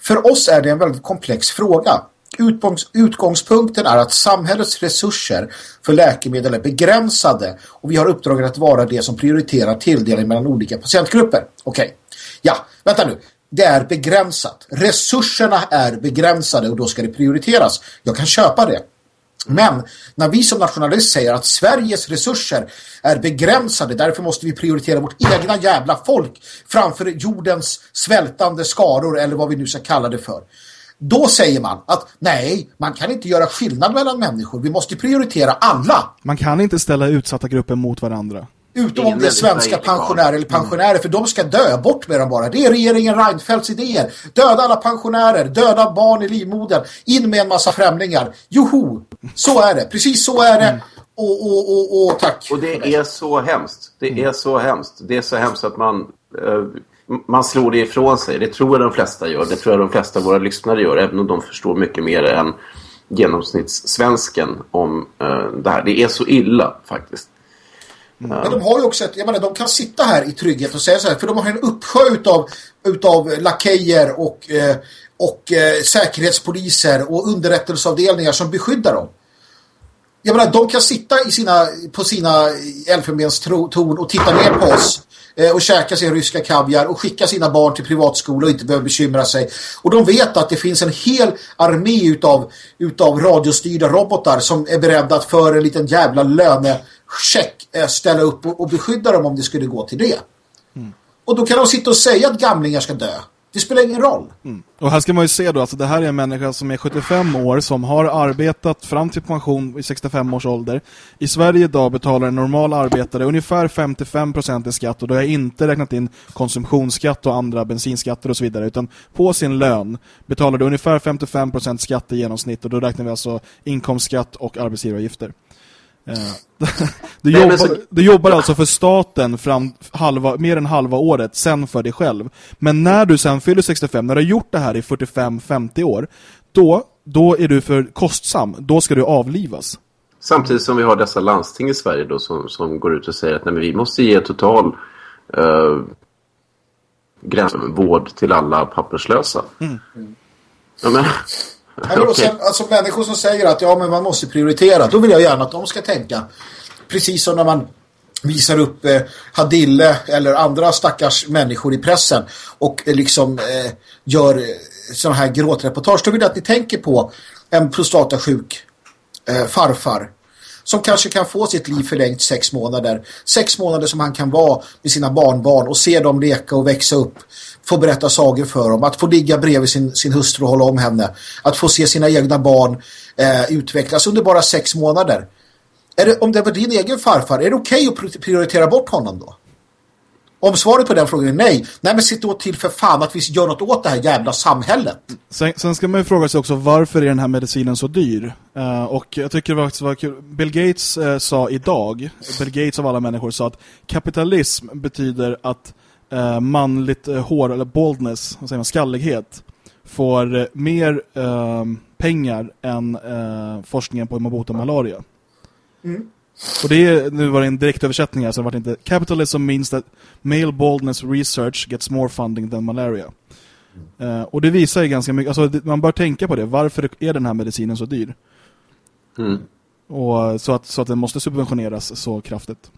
För oss är det en väldigt komplex fråga. Utgångs, utgångspunkten är att samhällets resurser för läkemedel är begränsade och vi har uppdraget att vara det som prioriterar tilldelning mellan olika patientgrupper. Okej, okay. ja, vänta nu. Det är begränsat. Resurserna är begränsade och då ska det prioriteras. Jag kan köpa det. Men när vi som nationalist säger att Sveriges resurser är begränsade, därför måste vi prioritera vårt egna jävla folk framför jordens svältande skaror eller vad vi nu ska kalla det för. Då säger man att nej, man kan inte göra skillnad mellan människor. Vi måste prioritera alla. Man kan inte ställa utsatta grupper mot varandra. Utom om det är svenska pensionärer eller pensionärer, för de ska dö. Bort med dem bara. Det är regeringen Reinfeldts idéer. Döda alla pensionärer, döda barn i livmodern, in med en massa främlingar. Joho! Så är det. Precis så är det. Mm. Och, och, och, och, tack. Och det är så hemskt. Det är så hemskt. Det är så hemskt att man... Uh, man slår det ifrån sig. Det tror jag de flesta gör. Det tror jag de flesta av våra lyssnare gör. Även om de förstår mycket mer än genomsnittssvensken om uh, det här. Det är så illa faktiskt. Mm. Men de har ju också ett, jag menar, de kan sitta här i trygghet och säga så här, för de har en uppsjö utav, utav lakejer och, eh, och eh, säkerhetspoliser och underrättelseavdelningar som beskyddar dem. Jag menar, de kan sitta i sina, på sina elfenbenstorn och titta ner på oss eh, och käka sin ryska kaviar och skicka sina barn till privatskola och inte behöva bekymra sig. Och de vet att det finns en hel armé utav, utav radiostyrda robotar som är beredda att för en liten jävla löne eh, ställa upp och, och beskydda dem om det skulle gå till det. Mm. Och då kan de sitta och säga att gamlingar ska dö. Det spelar ingen roll. Mm. Och här ska man ju se då, alltså det här är en människa som är 75 år som har arbetat fram till pension i 65 års ålder. I Sverige idag betalar en normal arbetare ungefär 55% i skatt och då har jag inte räknat in konsumtionsskatt och andra bensinskatter och så vidare utan på sin lön betalar du ungefär 55% skatt i genomsnitt och då räknar vi alltså inkomstskatt och arbetsgivaravgifter. Du jobbar, så... du jobbar alltså för staten fram halva, mer än halva året, sen för dig själv. Men när du sen fyller 65, när du har gjort det här i 45-50 år, då, då är du för kostsam. Då ska du avlivas. Samtidigt som vi har dessa landsting i Sverige då som, som går ut och säger att nej, vi måste ge total uh, gränsvård till alla papperslösa. Mm. Ja, men, Ja, men sen, alltså människor som säger att ja, men man måste prioritera, då vill jag gärna att de ska tänka. Precis som när man visar upp eh, Hadille eller andra stackars människor i pressen och eh, liksom eh, gör eh, sådana här gråtreportage. Då vill jag att ni tänker på en prostatasjuk eh, farfar som kanske kan få sitt liv förlängt sex månader. Sex månader som han kan vara med sina barnbarn och se dem leka och växa upp få berätta sagor för dem, att få ligga bredvid sin, sin hustru och hålla om henne, att få se sina egna barn eh, utvecklas under bara sex månader. Är det, om det var din egen farfar, är det okej okay att prioritera bort honom då? Om svaret på den frågan är nej, nej men sitt då till för fan att vi gör något åt det här jävla samhället. Sen, sen ska man ju fråga sig också varför är den här medicinen så dyr? Uh, och jag tycker det var, kul. Bill Gates uh, sa idag, Bill Gates av alla människor sa att kapitalism betyder att uh, manligt hår, eller boldness, vad säger man, skallighet får mer pengar än forskningen på hur man botar malaria. Mm. Och det är, nu var det en direktöversättning här så det var inte Capitalism means that male baldness research gets more funding than malaria. Mm. Uh, och det visar ju ganska mycket, alltså man bör tänka på det. Varför är den här medicinen så dyr? Mm. Och så att, så att den måste subventioneras så kraftigt.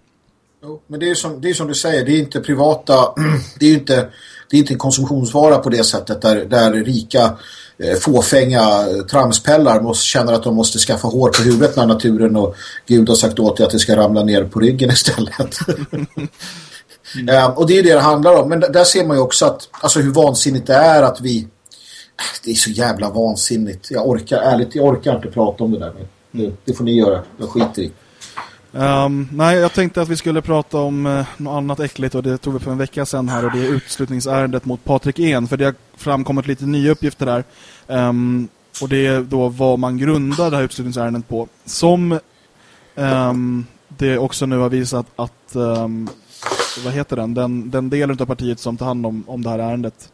Jo, men det är, som, det är som du säger, det är inte privata, det är inte, det är inte en konsumtionsvara på det sättet där, där rika eh, fåfänga tramspellar måste, känner att de måste skaffa hår på huvudet när naturen och Gud har sagt åt dig att det ska ramla ner på ryggen istället. mm. eh, och det är det det handlar om. Men där ser man ju också att, alltså hur vansinnigt det är att vi det är så jävla vansinnigt. Jag orkar, ärligt, jag orkar inte prata om det där. Men det, det får ni göra. Jag skiter i. Um, nej, jag tänkte att vi skulle prata om uh, något annat äckligt och det tog vi för en vecka sedan här och det är utslutningsärendet mot Patrik En för det har framkommit lite nya uppgifter där. Um, och det är då vad man grundar det här utslutningsärendet på. Som um, det också nu har visat att vad heter den? den? Den delen av partiet som tar hand om, om det här ärendet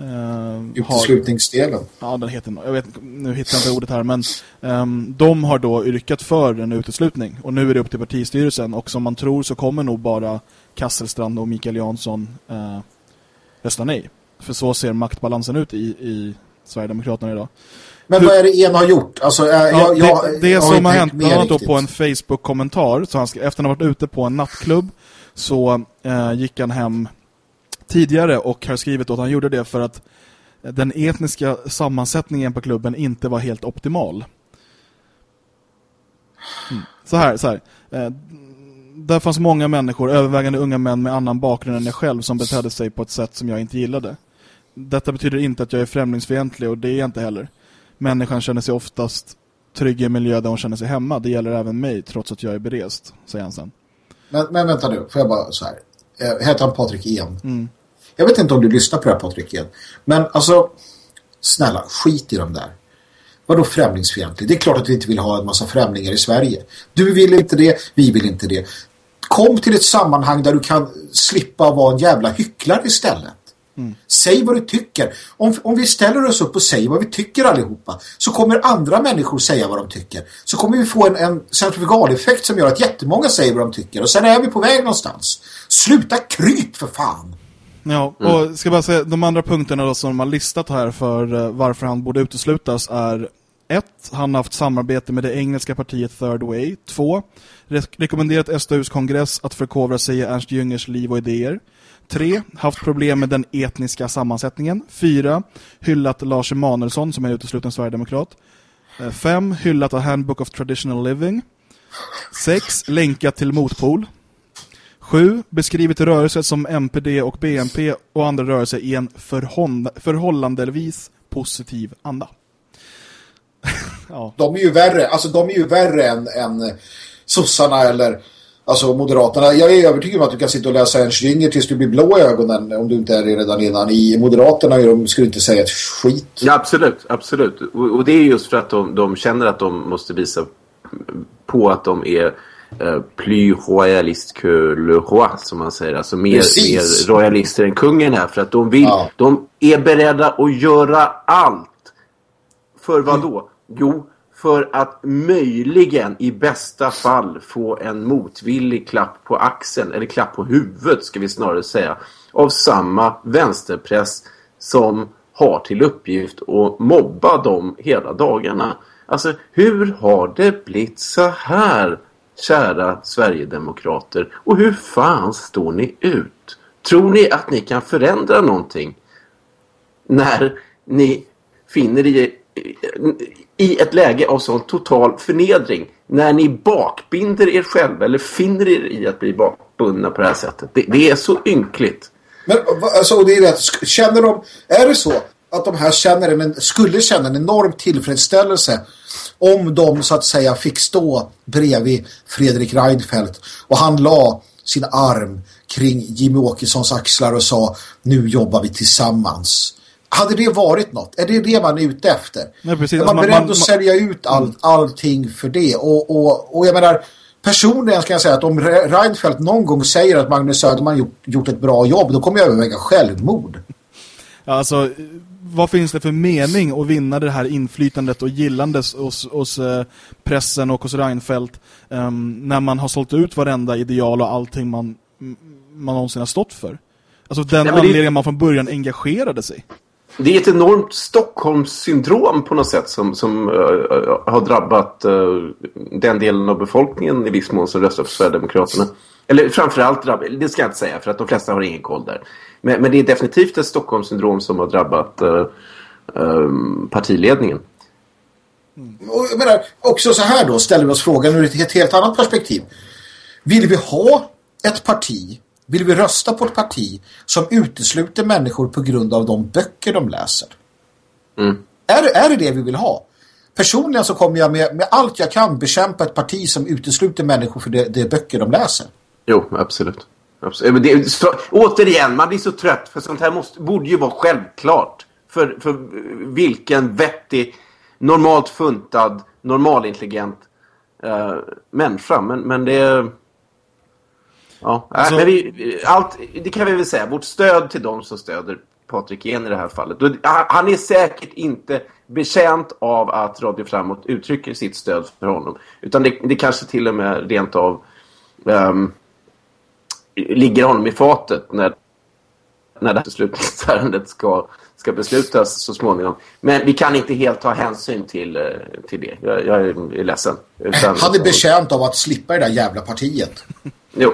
Uh, Uteslutningsdelen. ja, den heter jag vet nu hittar jag inte ordet här men um, de har då yrkat för en uteslutning och nu är det upp till partistyrelsen och som man tror så kommer nog bara Kasselstrand och Mikael Jansson uh, rösta nej. För så ser maktbalansen ut i, i Sverigedemokraterna idag. Men Hur, vad är det en har gjort? Alltså, äh, ja, jag, det, det jag som har hänt, bland annat på en Facebook-kommentar han, efter att han har varit ute på en nattklubb så uh, gick han hem tidigare och har skrivit att han gjorde det för att den etniska sammansättningen på klubben inte var helt optimal. Mm. Så här, så här. Eh, där fanns många människor, övervägande unga män med annan bakgrund än jag själv som betedde sig på ett sätt som jag inte gillade. Detta betyder inte att jag är främlingsfientlig och det är jag inte heller. Människan känner sig oftast trygg i en miljö där hon känner sig hemma. Det gäller även mig trots att jag är berest, säger han sen. Men, men vänta nu, får jag bara så här. Eh, heter han Patrik En? Mm. Jag vet inte om du lyssnar på det här Patrik En. Men alltså, snälla, skit i dem där. Vadå främlingsfientlig? Det är klart att vi inte vill ha en massa främlingar i Sverige. Du vill inte det, vi vill inte det. Kom till ett sammanhang där du kan slippa vara en jävla hycklare istället. Mm. Säg vad du tycker. Om, om vi ställer oss upp och säger vad vi tycker allihopa så kommer andra människor säga vad de tycker. Så kommer vi få en, en centrifugaleffekt som gör att jättemånga säger vad de tycker. Och sen är vi på väg någonstans. Sluta kryp för fan! Ja, mm. och ska bara säga, de andra punkterna då som de har listat här för uh, varför han borde uteslutas är 1. Han har haft samarbete med det engelska partiet Third Way. 2. Re rekommenderat SDUs kongress att förkovra sig i Ernst Jüngers liv och idéer. 3. Haft problem med den etniska sammansättningen. 4. Hyllat Lars Emanuelsson som är utesluten Sverigedemokrat. 5. Hyllat A Handbook of Traditional Living. 6. Länkat till motpol. 7. Beskrivit rörelser som MPD och BNP och andra rörelser i en förhållandevis positiv anda. ja. De är ju värre, alltså de är ju värre än, än sossarna eller alltså moderaterna. Jag är övertygad om att du kan sitta och läsa en Schringer tills du blir blå i ögonen om du inte är det redan innan. I moderaterna de skulle inte säga ett skit. Ja, absolut, absolut. Och, och det är just för att de, de känner att de måste visa på att de är Uh, plus royaliste que le roi som man säger. Alltså mer, mer royalister än kungen är. För att de vill, ja. de är beredda att göra allt. För vad då? Mm. Jo, för att möjligen i bästa fall få en motvillig klapp på axeln. Eller klapp på huvudet ska vi snarare säga. Av samma vänsterpress som har till uppgift att mobba dem hela dagarna. Alltså hur har det blivit så här? Kära Sverigedemokrater. Och hur fan står ni ut? Tror ni att ni kan förändra någonting när ni finner i, i ett läge av sån total förnedring? När ni bakbinder er själva eller finner er i att bli bakbundna på det här sättet. Det, det är så ynkligt. Men alltså, det är rätt. Känner de, är det så att de här känner en, skulle känna en enorm tillfredsställelse om de så att säga fick stå bredvid Fredrik Reinfeldt och han la sin arm kring Jimmy Åkessons axlar och sa nu jobbar vi tillsammans. Hade det varit något? Är det det man är ute efter? Nej, precis. Man, man beredd att sälja ut all, mm. allting för det? Och, och, och jag menar, personligen ska jag säga att om Reinfeldt någon gång säger att Magnus Söderman gjort, gjort ett bra jobb, då kommer jag överväga självmord. Ja, alltså vad finns det för mening att vinna det här inflytandet och gillandes hos, hos eh, pressen och hos Reinfeldt um, när man har sålt ut varenda ideal och allting man, man någonsin har stått för? Alltså den Nej, anledningen det... man från början engagerade sig. Det är ett enormt Stockholmssyndrom på något sätt som, som uh, har drabbat uh, den delen av befolkningen i viss mån som röstar för Sverigedemokraterna. Eller framförallt, det ska jag inte säga för att de flesta har ingen koll där. Men, men det är definitivt ett Stockholmssyndrom som har drabbat uh, um, partiledningen. Mm. Och jag menar, också så här då ställer vi oss frågan ur ett helt annat perspektiv. Vill vi ha ett parti, vill vi rösta på ett parti som utesluter människor på grund av de böcker de läser? Mm. Är, är det det vi vill ha? Personligen så kommer jag med, med allt jag kan bekämpa ett parti som utesluter människor för de, de böcker de läser. Jo, absolut. absolut. Det, så, återigen, man blir så trött för sånt här måste, borde ju vara självklart för, för vilken vettig, normalt funtad, normalintelligent uh, människa. Men, men det... Ja, alltså, men vi, allt, det kan vi väl säga. Vårt stöd till de som stöder Patrik Igen i det här fallet. Han är säkert inte bekänt av att Radio Framåt uttrycker sitt stöd för honom. Utan det, det kanske till och med rent av um, ligger honom i fatet när, när det här beslutningsärendet ska, ska beslutas så småningom. Men vi kan inte helt ta hänsyn till, eh, till det. Jag, jag är ledsen. Utan, Han är bekänt av att slippa det där jävla partiet. Jo.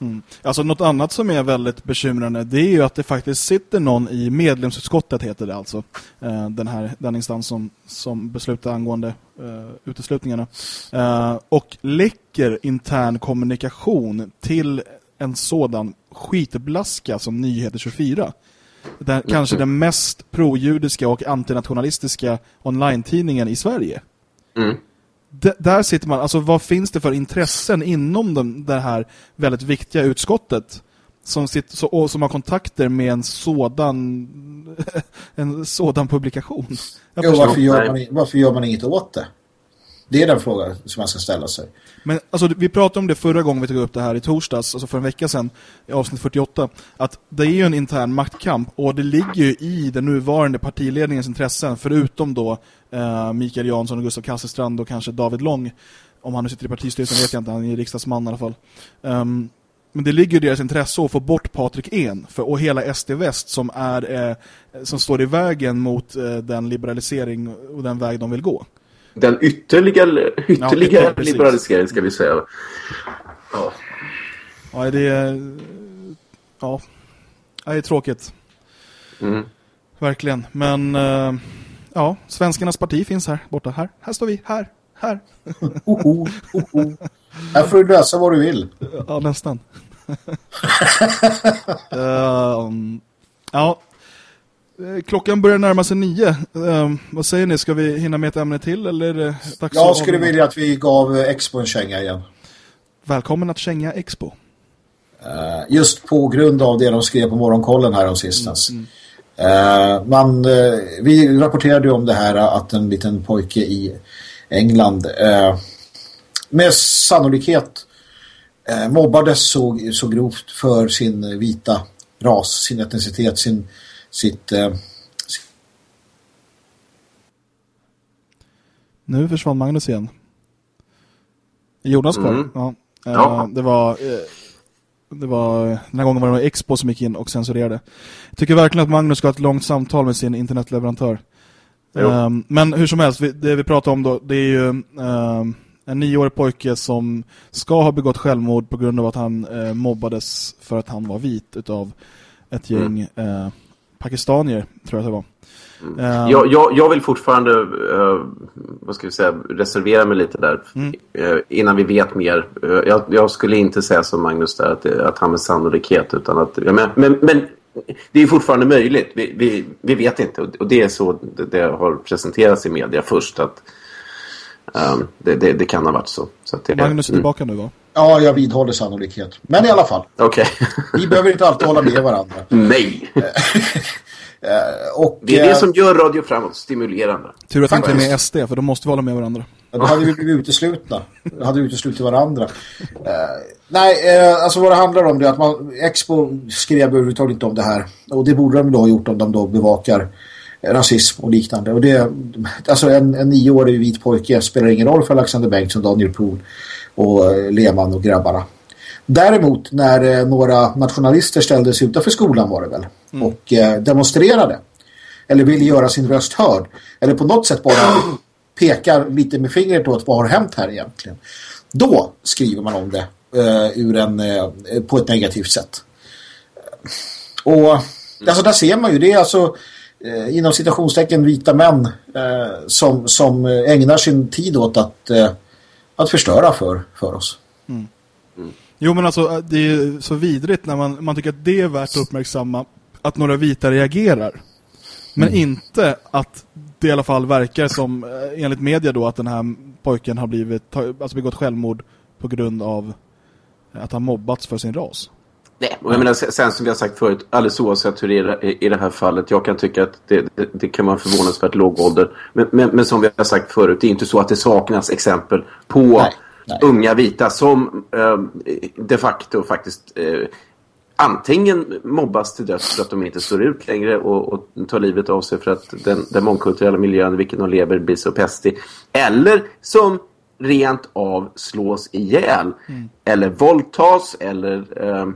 Mm. Alltså något annat som är väldigt bekymrande det är ju att det faktiskt sitter någon i medlemsutskottet heter det alltså. Eh, den här den instans som, som beslutar angående eh, uteslutningarna. Eh, och läcker intern kommunikation till en sådan skitblaska som Nyheter 24. Den, mm. Kanske den mest projudiska och antinationalistiska online-tidningen i Sverige. Mm. Där sitter man, alltså vad finns det för intressen inom de, det här väldigt viktiga utskottet som, sitter, och som har kontakter med en sådan en sådan publikation? jo, varför gör, man, varför gör man inget åt det? Det är den frågan som man ska ställa sig. Men alltså, vi pratade om det förra gången vi tog upp det här i torsdags, alltså för en vecka sedan, i avsnitt 48, att det är ju en intern maktkamp och det ligger ju i den nuvarande partiledningens intressen, förutom då eh, Mikael Jansson och Gustav Kasselstrand och kanske David Lång, om han nu sitter i partistyrelsen vet jag inte, han är riksdagsman i alla fall. Um, men det ligger i deras intresse att få bort Patrik En för, och hela SD Väst som, är, eh, som står i vägen mot eh, den liberalisering och den väg de vill gå den ytterligare, ytterligare ja, liberalisering ska vi säga. Ja. Ja, det är ja, det är tråkigt. Mm. Verkligen. Men uh, ja, svenskarnas parti finns här borta. Här, här står vi. Här, här. Oho, oho. Här får du läsa vad du vill. Ja, nästan. uh, ja, Eh, klockan börjar närma sig nio. Uh, vad säger ni? Ska vi hinna med ett ämne till? Eller är det dags Jag skulle vilja att vi gav Expo en känga igen. Välkommen att känga Expo. Uh, just på grund av det de skrev på morgonkollen här om sistens. Mm. Uh, man, vi rapporterade om det här att en liten pojke i England med sannolikhet mobbades så, så grovt för sin vita ras, sin etnicitet, sin sitt... Eh, Nu försvann Magnus igen. Jonas kvar? Mm. Ja. Eh, ja. Det var... Eh, det var, den här gången var det Expo som gick in och censurerade. Jag tycker verkligen att Magnus ska ha ett långt samtal med sin internetleverantör. Um, men hur som helst, det vi pratar om då, det är ju um, en nioårig pojke som ska ha begått självmord på grund av att han uh, mobbades för att han var vit utav ett gäng mm. uh, pakistanier, tror jag det var. Mm. Uh, jag, jag, jag, vill fortfarande uh, vad ska vi säga, reservera mig lite där mm. uh, innan vi vet mer. Jag, jag, skulle inte säga som Magnus där att, att han med sannolikhet utan att, men, men, men det är fortfarande möjligt. Vi, vi, vi vet inte och det är så det, det har presenterats i media först att um, det, det, det, kan ha varit så. så Magnus är mm. tillbaka nu va? Ja, jag vidhåller sannolikhet. Men i alla fall. Okej. Okay. vi behöver inte alltid hålla med varandra. Nej. Eh, och, det är det eh, som gör radio framåt, stimulerande. Tur att inte är med SD, för då måste vi hålla med varandra. Ja, då hade vi blivit uteslutna. Då hade vi uteslutit varandra. Uh, nej, uh, alltså vad det handlar om det är att man, Expo skrev överhuvudtaget inte om det här. Och det borde de då ha gjort om de då bevakar rasism och liknande. Och det, alltså en, en nioårig vit pojke spelar ingen roll för Alexander Bengtsson, Daniel Pohl och Lehmann och grabbarna. Däremot när eh, några nationalister ställde sig utanför skolan var det väl mm. och eh, demonstrerade eller ville göra sin röst hörd eller på något sätt bara pekar lite med fingret åt vad har hänt här egentligen. Då skriver man om det eh, ur en, eh, på ett negativt sätt. Och mm. alltså där ser man ju det är alltså eh, inom citationstecken vita män eh, som, som ägnar sin tid åt att, att förstöra för, för oss. Mm. Jo men alltså det är så vidrigt när man, man tycker att det är värt att uppmärksamma att några vita reagerar. Men mm. inte att det i alla fall verkar som eh, enligt media då att den här pojken har blivit alltså begått självmord på grund av att han mobbats för sin ras. Nej, och jag menar sen som vi har sagt förut, alldeles oavsett hur det är i det här fallet, jag kan tycka att det, det, det kan vara förvånansvärt låg ålder. Men, men, men, som vi har sagt förut, det är inte så att det saknas exempel på Nej. Nej. unga vita som eh, de facto faktiskt eh, antingen mobbas till döds för att de inte står ut längre och, och tar livet av sig för att den, den mångkulturella miljön i vilken de lever blir så pestig. Eller som rent av slås ihjäl. Mm. Eller våldtas eller eh,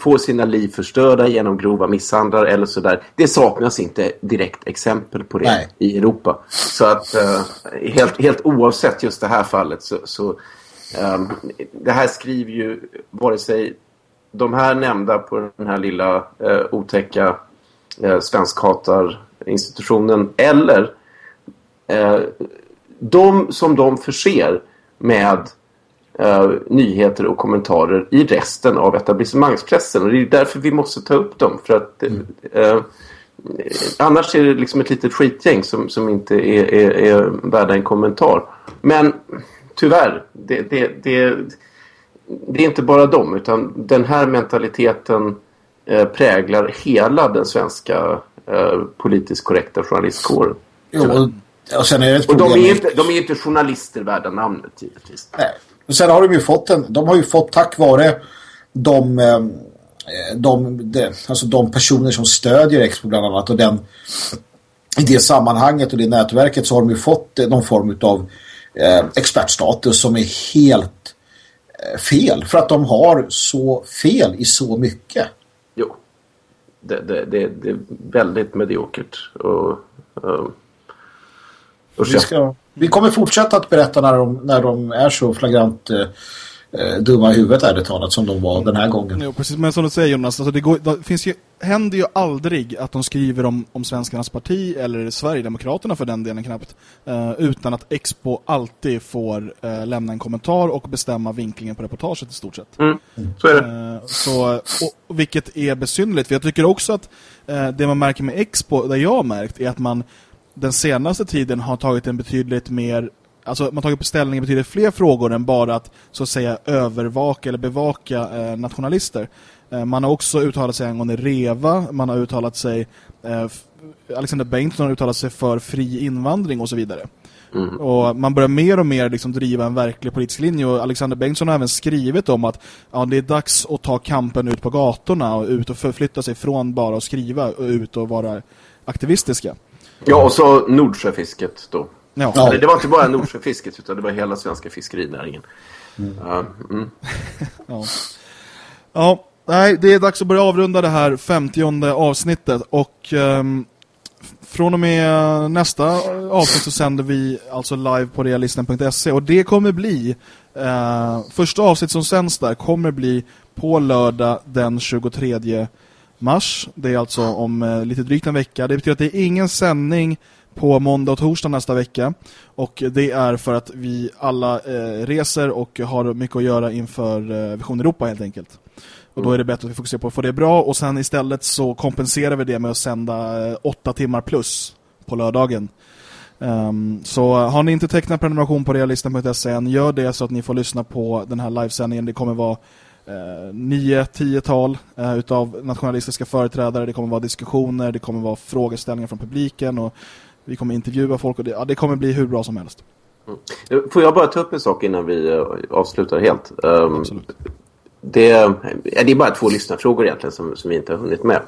får sina liv förstörda genom grova misshandlar eller sådär. Det saknas inte direkt exempel på det Nej. i Europa. Så att uh, helt, helt oavsett just det här fallet så, så um, det här skriver ju vare sig de här nämnda på den här lilla uh, otäcka uh, svenskhatar-institutionen eller uh, de som de förser med uh, nyheter och kommentarer i resten av etablissemangspressen. Och det är därför vi måste ta upp dem. För att uh, annars är det liksom ett litet skitgäng som, som inte är, är, är värda en kommentar. Men tyvärr, det, det, det, det är inte bara dem utan den här mentaliteten eh, präglar hela den svenska eh, politiskt korrekta journalistkåren. Jo, och, sen är det ett Och de är, inte, de är inte journalister värda namnet givetvis. Nej. Och sen har de ju fått en, de har ju fått tack vare de, eh, de, de, alltså de personer som stödjer Expo bland annat och den, i det sammanhanget och det nätverket så har de ju fått eh, någon form av eh, expertstatus som är helt eh, fel för att de har så fel i så mycket. Jo. Det, det, det, det är väldigt mediokert. Och, och Vi, ska, vi kommer fortsätta att berätta när de, när de är så flagrant eh, eh, dumma i huvudet ärligt talat som de var den här gången. Jo, precis. Men som du säger Jonas, alltså det, går, det finns ju, händer ju aldrig att de skriver om, om Svenskarnas parti eller Sverigedemokraterna för den delen knappt. eh, utan att Expo alltid får eh, lämna en kommentar och bestämma vinklingen på reportaget i stort sett. Mm, så är det. Eh, så, och, vilket är besynnerligt. För jag tycker också att eh, det man märker med Expo, det jag har märkt, är att man den senaste tiden har tagit en betydligt mer Alltså man tagit på ställning betydligt fler frågor än bara att så att säga övervaka eller bevaka eh, nationalister. Eh, man har också uttalat sig angående REVA, man har uttalat sig eh, Alexander Bengtsson har uttalat sig för fri invandring och så vidare. Och man börjar mer och mer liksom driva en verklig politisk linje och Alexander Bengtsson har även skrivit om att ja, det är dags att ta kampen ut på gatorna och ut och förflytta sig från bara att skriva och ut och vara aktivistiska. Ja, och så Nordsjöfisket då. Ja. Ja. Eller det var inte bara Nordsjöfisket utan det var hela svenska fiskerinäringen. Ja, mm. Ja. ja, nej, det är dags att börja avrunda det här 50 avsnittet och ehm, från och med nästa avsnitt så sänder vi alltså live på realisten.se och det kommer bli eh, första avsnitt som sänds där kommer bli på lördag den 23 mars. Det är alltså om eh, lite drygt en vecka. Det betyder att det är ingen sändning på måndag och torsdag nästa vecka. Och det är för att vi alla eh, reser och har mycket att göra inför eh, Vision Europa helt enkelt. Och då är det bättre att vi fokuserar på att få det bra och sen istället så kompenserar vi det med att sända eh, åtta timmar plus på lördagen. Um, så har ni inte tecknat prenumeration på realisten.se än, gör det så att ni får lyssna på den här livesändningen. Det kommer vara nio, tiotal eh, utav nationalistiska företrädare. Det kommer vara diskussioner, det kommer vara frågeställningar från publiken och vi kommer intervjua folk och det, ja, det kommer bli hur bra som helst. Får jag bara ta upp en sak innan vi eh, avslutar helt? Um, Absolut. det, det är bara två lyssnarfrågor egentligen som, som vi inte har hunnit med.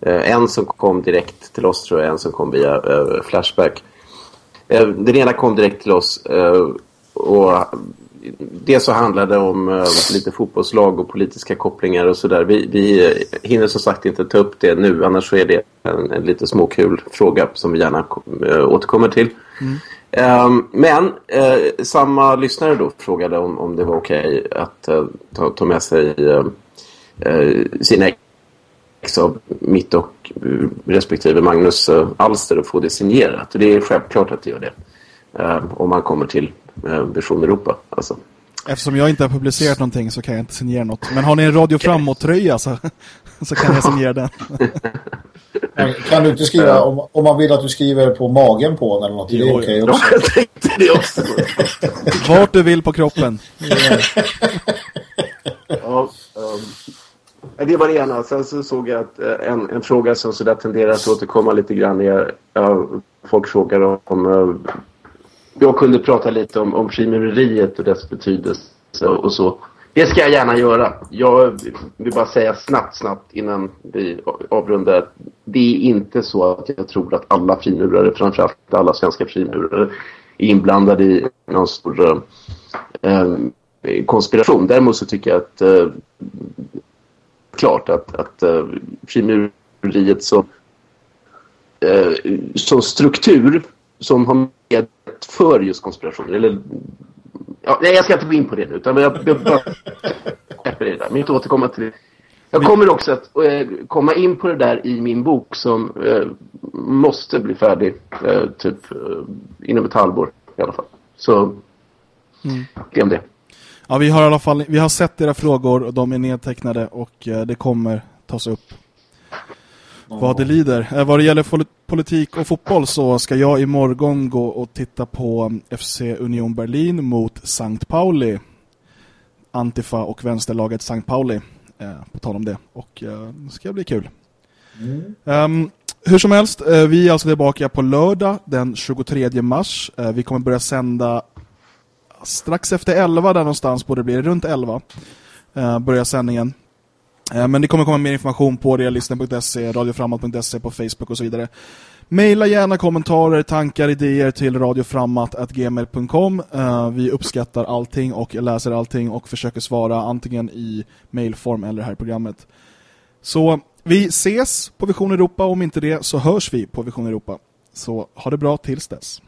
Eh, en som kom direkt till oss tror jag, en som kom via eh, Flashback. Eh, den ena kom direkt till oss eh, och det så handlade om eh, lite fotbollslag och politiska kopplingar och sådär. Vi, vi eh, hinner som sagt inte ta upp det nu, annars så är det en, en lite småkul fråga som vi gärna eh, återkommer till. Ehm, men eh, samma lyssnare då frågade om, om det var okej att eh, ta, ta med sig eh, sina ex av mitt och respektive Magnus alster och få det signerat. Och det är självklart att det gör det. Eh, om man kommer till eh, Vision Europa. Alltså. Eftersom jag inte har publicerat någonting så kan jag inte signera något. Men har ni en Radio Framåt-tröja så, så kan jag signera den. Kan du inte skriva, om, om man vill att du skriver på magen på den eller något, är det Jo, okej Ja, också? jag tänkte det också. Vart du vill på kroppen. Ja, ehm, det var det ena. Sen så såg jag att eh, en, en fråga som så där tenderar att återkomma lite grann är ja, folk frågar om, eh, jag kunde prata lite om, om frimureriet och dess betydelse och så. Det ska jag gärna göra. Jag vill bara säga snabbt, snabbt innan vi avrundar. Det är inte så att jag tror att alla frimurare, framförallt alla svenska frimurare, är inblandade i någon stor eh, eh, konspiration. Däremot så tycker jag att eh, klart att, att eh, frimureriet som, eh, som struktur som har med för just konspirationer. Eller, ja, nej, jag ska inte gå in på det nu. Utan jag, jag bara släpper det där. Men inte återkomma till det. Jag kommer också att eh, komma in på det där i min bok som eh, måste bli färdig eh, typ eh, inom ett halvår i alla fall. Så glöm det. Ja, vi har i alla fall vi har sett era frågor och de är nedtecknade och eh, det kommer tas upp. Vad det lider. Eh, vad det gäller politik och fotboll så ska jag imorgon gå och titta på FC Union Berlin mot St. Pauli. Antifa och vänsterlaget St. Pauli. Eh, på tal om det. Och eh, det ska bli kul. Mm. Um, hur som helst, eh, vi är alltså tillbaka på lördag den 23 mars. Eh, vi kommer börja sända strax efter 11 där någonstans, borde det bli runt 11. Eh, börjar sändningen. Eh, men det kommer komma mer information på realisten.se, radioframåt.se på Facebook och så vidare. Maila gärna kommentarer, tankar, idéer till radioframmat.gmail.com. Eh, vi uppskattar allting och läser allting och försöker svara antingen i mailform eller här i programmet. Så vi ses på Vision Europa, om inte det så hörs vi på Vision Europa. Så ha det bra tills dess.